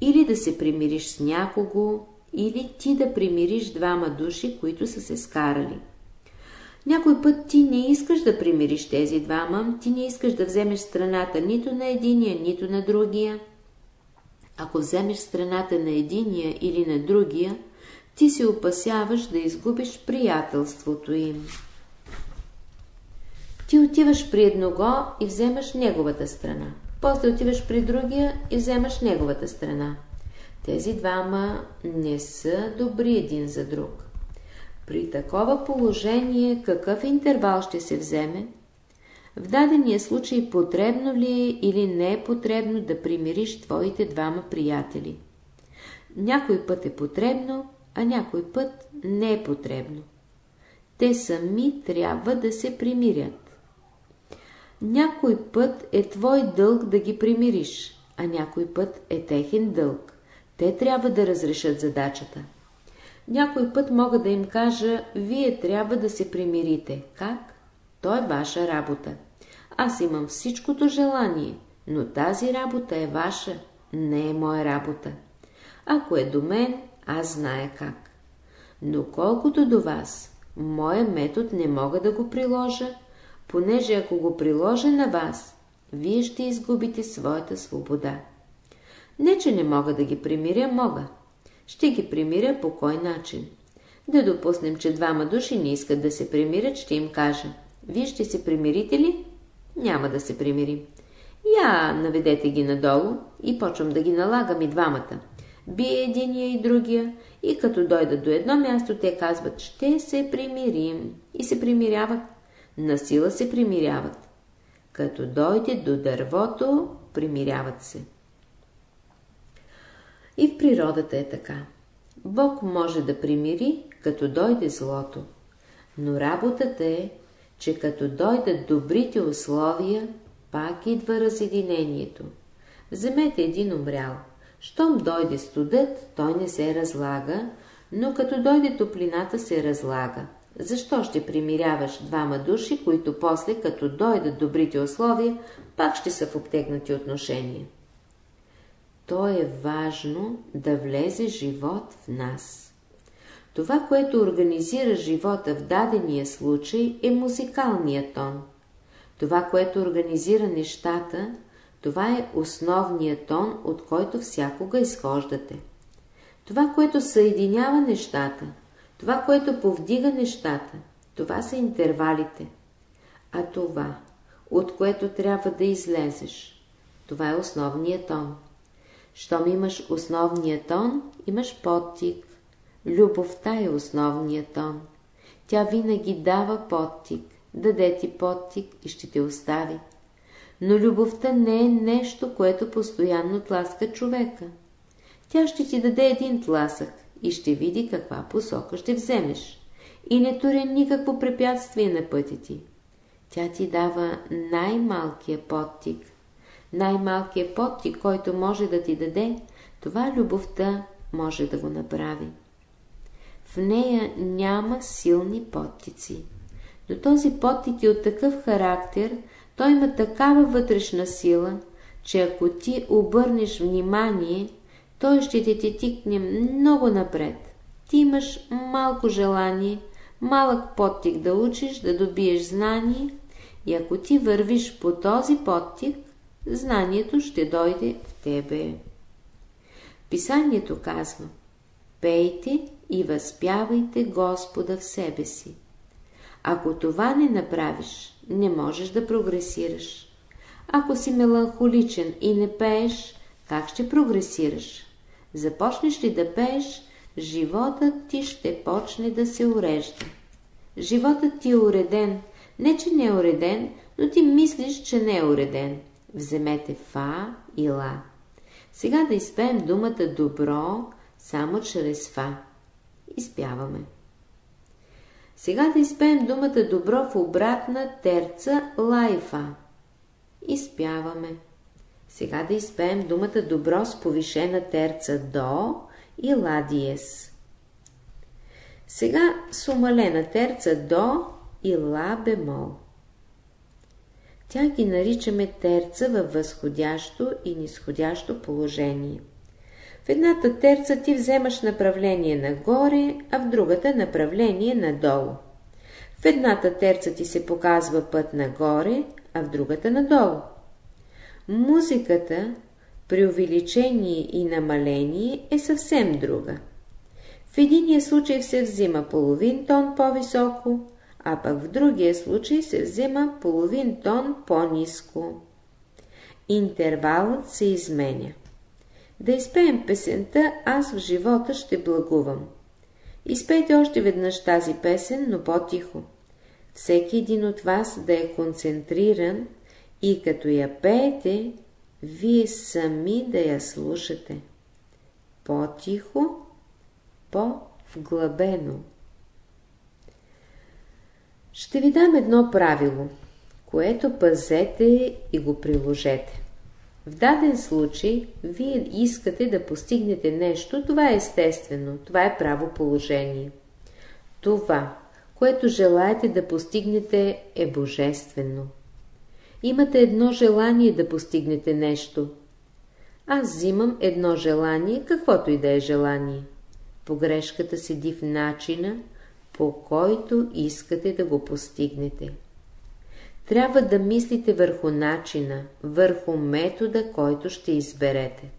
или да се примириш с някого, или ти да примириш двама души, които са се скарали. Някой път ти не искаш да примириш тези двама, ти не искаш да вземеш страната нито на единия, нито на другия. Ако вземеш страната на единия или на другия, ти се опасяваш да изгубиш приятелството им. Ти отиваш при едного и вземаш неговата страна. После отиваш при другия и вземаш неговата страна. Тези двама не са добри един за друг. При такова положение какъв интервал ще се вземе? В дадения случай потребно ли е или не е потребно да примириш твоите двама приятели? Някой път е потребно, а някой път не е потребно. Те сами трябва да се примирят. Някой път е твой дълг да ги примириш, а някой път е техен дълг. Те трябва да разрешат задачата. Някой път мога да им кажа, вие трябва да се примирите. Как? То е ваша работа. Аз имам всичкото желание, но тази работа е ваша, не е моя работа. Ако е до мен, аз зная как. Но колкото до вас, моя метод не мога да го приложа, понеже ако го приложа на вас, вие ще изгубите своята свобода. Не, че не мога да ги примиря, мога. Ще ги примиря по кой начин? Да допуснем, че двама души не искат да се примирят, ще им кажа. Вие ще се примирите ли? Няма да се примирим. Я наведете ги надолу и почвам да ги налагам и двамата. Бие единия и другия и като дойдат до едно място, те казват, ще се примирим. И се примиряват. Насила се примиряват. Като дойде до дървото, примиряват се. И в природата е така. Бог може да примири, като дойде злото. Но работата е, че като дойдат добрите условия, пак идва разединението. Вземете един умрял. Щом дойде студът, той не се разлага, но като дойде топлината се разлага. Защо ще примиряваш двама души, които после, като дойдат добрите условия, пак ще са в обтегнати отношения? то е важно да влезе живот в нас. Това, което организира живота в дадения случай, е музикалният тон. Това, което организира нещата, това е основният тон, от който всякога изхождате. Това, което съединява нещата, това, което повдига нещата, това са интервалите. А това, от което трябва да излезеш, това е основният тон. Щом имаш основния тон, имаш подтик. Любовта е основният тон. Тя винаги дава подтик, даде ти подтик и ще те остави. Но любовта не е нещо, което постоянно тласка човека. Тя ще ти даде един тласък и ще види каква посока ще вземеш. И не туря никакво препятствие на пътя ти. Тя ти дава най-малкия подтик, най-малкият подтик, който може да ти даде, това любовта може да го направи. В нея няма силни подтици. Но този подтик е от такъв характер, той има такава вътрешна сила, че ако ти обърнеш внимание, той ще те ти тикне много напред. Ти имаш малко желание, малък подтик да учиш, да добиеш знание и ако ти вървиш по този подтик, знанието ще дойде в тебе. Писанието казва Пейте и възпявайте Господа в себе си. Ако това не направиш, не можеш да прогресираш. Ако си меланхоличен и не пееш, как ще прогресираш? Започнеш ли да пееш, животът ти ще почне да се урежда. Животът ти е уреден, не че не е уреден, но ти мислиш, че не е уреден вземете фа и ла. Сега да изпеем думата добро само чрез фа. Изпяваме. Сега да изпеем думата добро в обратна терца лайфа. Изпяваме. Сега да изпеем думата добро с повишена терца до и ла диез. Сега с умалена терца до и ла бемол. Тя ги наричаме терца във възходящо и нисходящо положение. В едната терца ти вземаш направление нагоре, а в другата направление надолу. В едната терца ти се показва път нагоре, а в другата надолу. Музиката при увеличение и намаление е съвсем друга. В единия случай се взима половин тон по-високо, а пък в другия случай се взима половин тон по-низко. Интервалът се изменя. Да изпеем песента «Аз в живота ще благувам». Изпейте още веднъж тази песен, но по-тихо. Всеки един от вас да е концентриран и като я пеете, вие сами да я слушате. По-тихо, по-вглъбено. Ще ви дам едно правило, което пазете и го приложете. В даден случай, вие искате да постигнете нещо, това е естествено, това е право положение. Това, което желаете да постигнете, е божествено. Имате едно желание да постигнете нещо. Аз взимам едно желание, каквото и да е желание. Погрешката седи в начина, по който искате да го постигнете. Трябва да мислите върху начина, върху метода, който ще изберете.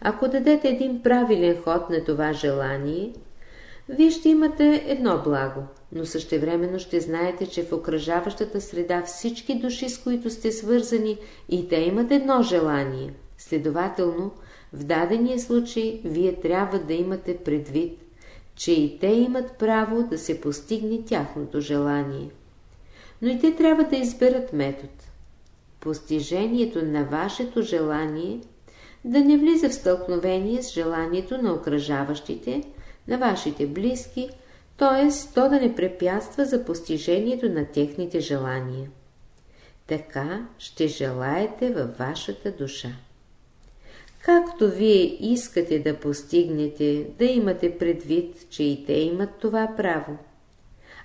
Ако дадете един правилен ход на това желание, вие ще имате едно благо, но същевременно ще знаете, че в окръжаващата среда всички души, с които сте свързани, и те имат едно желание. Следователно, в дадения случай вие трябва да имате предвид, че и те имат право да се постигне тяхното желание. Но и те трябва да изберат метод. Постижението на вашето желание да не влиза в стълкновение с желанието на окръжаващите, на вашите близки, т.е. то да не препятства за постижението на техните желания. Така ще желаете във вашата душа. Както вие искате да постигнете, да имате предвид, че и те имат това право.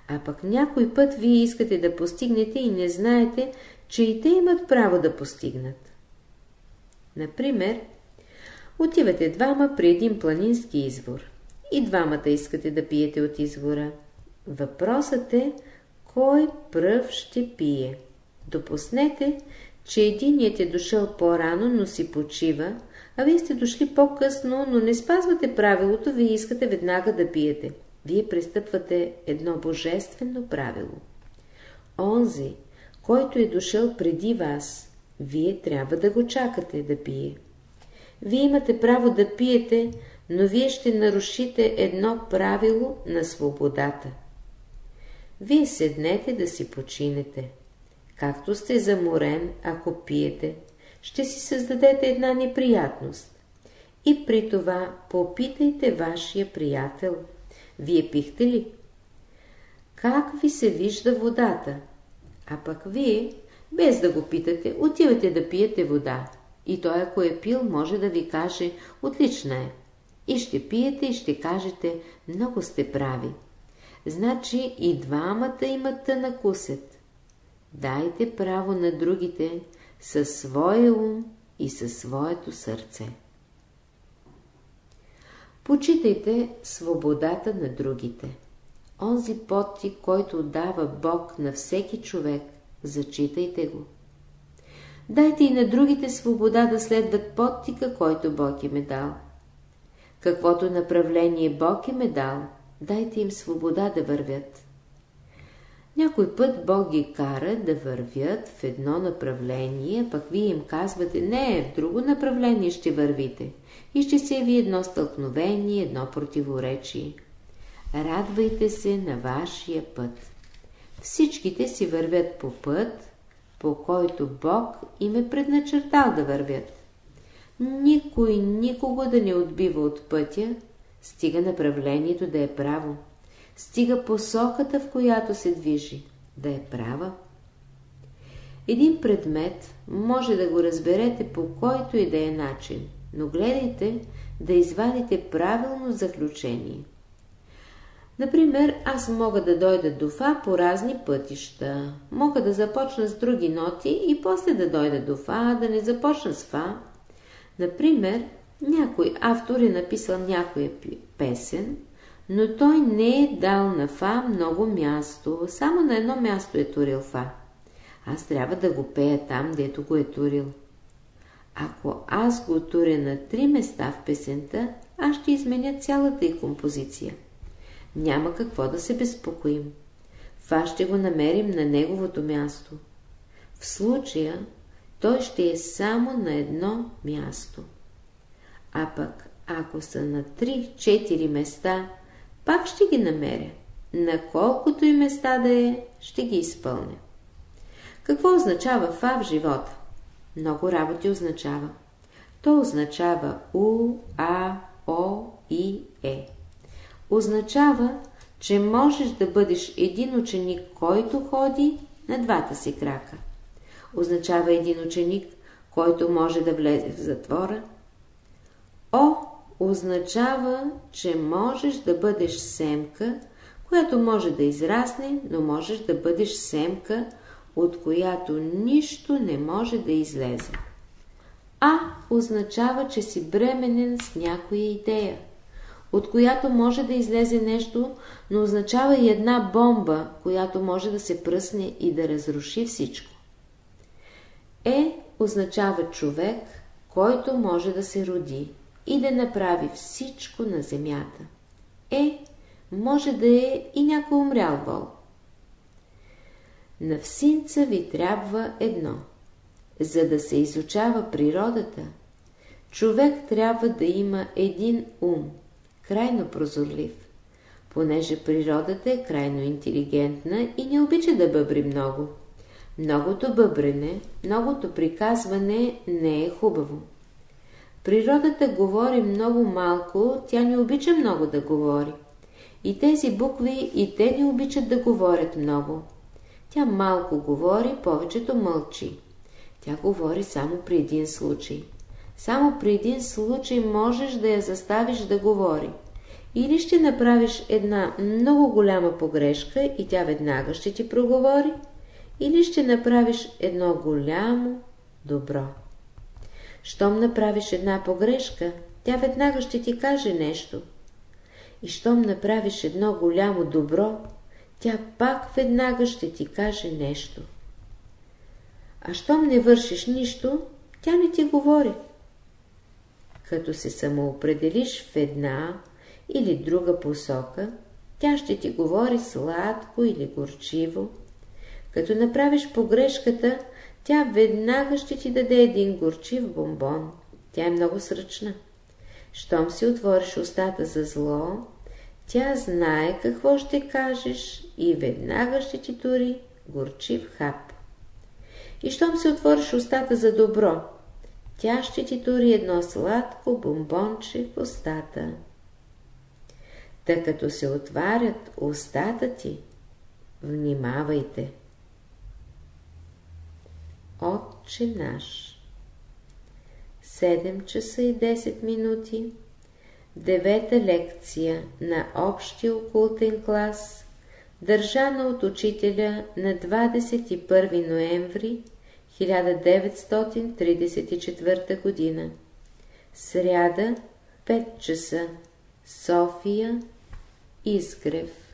А пък някой път вие искате да постигнете и не знаете, че и те имат право да постигнат. Например, отивате двама при един планински извор и двамата искате да пиете от извора. Въпросът е, кой пръв ще пие. Допуснете, че единият е дошъл по-рано, но си почива, а вие сте дошли по-късно, но не спазвате правилото, вие искате веднага да пиете. Вие пристъпвате едно божествено правило. Онзи, който е дошъл преди вас, вие трябва да го чакате да пие. Вие имате право да пиете, но вие ще нарушите едно правило на свободата. Вие седнете да си починете. Както сте заморен, ако пиете, ще си създадете една неприятност. И при това попитайте вашия приятел. Вие пихте ли? Как ви се вижда водата? А пък вие, без да го питате, отивате да пиете вода. И той, ако е пил, може да ви каже, отлична е. И ще пиете и ще кажете, много сте прави. Значи и двамата имат тънък усет. Дайте право на другите със своя ум и със своето сърце. Почитайте свободата на другите. Онзи подтик, който дава Бог на всеки човек, зачитайте го. Дайте и на другите свобода да следват подтика, който Бог им е дал. Каквото направление Бог им е дал, дайте им свобода да вървят. Някой път Бог ги кара да вървят в едно направление, пък вие им казвате, не, в друго направление ще вървите. И ще се яви едно стълкновение, едно противоречие. Радвайте се на вашия път. Всичките си вървят по път, по който Бог им е предначертал да вървят. Никой никого да не отбива от пътя, стига направлението да е право. стига посоката, в която се движи, да е права. Един предмет може да го разберете по който и да е начин, но гледайте да извадите правилно заключение. Например, аз мога да дойда до Фа по разни пътища. Мога да започна с други ноти и после да дойда до Фа, да не започна с Фа. Например, някой автор е написал някоя песен, но той не е дал на Фа много място, само на едно място е турил Фа. Аз трябва да го пея там, дето го е турил. Ако аз го туря на три места в песента, аз ще изменя цялата и композиция. Няма какво да се безпокоим. Фа ще го намерим на неговото място. В случая той ще е само на едно място. А пък, ако са на 3-4 места, пак ще ги намеря. На колкото и места да е, ще ги изпълня. Какво означава фа в живота? Много работи означава. То означава У, А, О, И, Е. Означава, че можеш да бъдеш един ученик, който ходи на двата си крака. Означава един ученик, който може да влезе в затвора. О означава, че можеш да бъдеш семка, която може да израсне, но можеш да бъдеш семка, от която нищо не може да излезе. А означава, че си бременен с някоя идея, от която може да излезе нещо, но означава и една бомба, която може да се пръсне и да разруши всичко. Е означава човек, който може да се роди и да направи всичко на земята. Е може да е и някой умрял вол. На всинца ви трябва едно. За да се изучава природата, човек трябва да има един ум, крайно прозорлив, понеже природата е крайно интелигентна и не обича да бъбри много. Многото бъбрене, многото приказване не е хубаво. Природата говори много малко, тя не обича много да говори. И тези букви и те не обичат да говорят много. Тя малко говори, повечето мълчи. Тя говори само при един случай. Само при един случай можеш да я заставиш да говори. Или ще направиш една много голяма погрешка и тя веднага ще ти проговори, или ще направиш едно голямо добро. Щом направиш една погрешка, тя веднага ще ти каже нещо. И щом направиш едно голямо добро, тя пак веднага ще ти каже нещо. А щом не вършиш нищо, тя не ти говори. Като се самоопределиш в една или друга посока, тя ще ти говори сладко или горчиво. Като направиш погрешката, тя веднага ще ти даде един горчив бомбон. Тя е много сръчна. Щом си отвориш устата за зло, тя знае какво ще кажеш и веднага ще ти тури горчив хап. И щом се отвориш устата за добро, тя ще ти тури едно сладко бомбонче в устата. Та като се отварят устата ти, внимавайте. Отче наш 7 часа и 10 минути Девета лекция на общия окултен клас, държана от учителя на 21 ноември 1934 г. Сряда, 5 часа, София, Изгрев.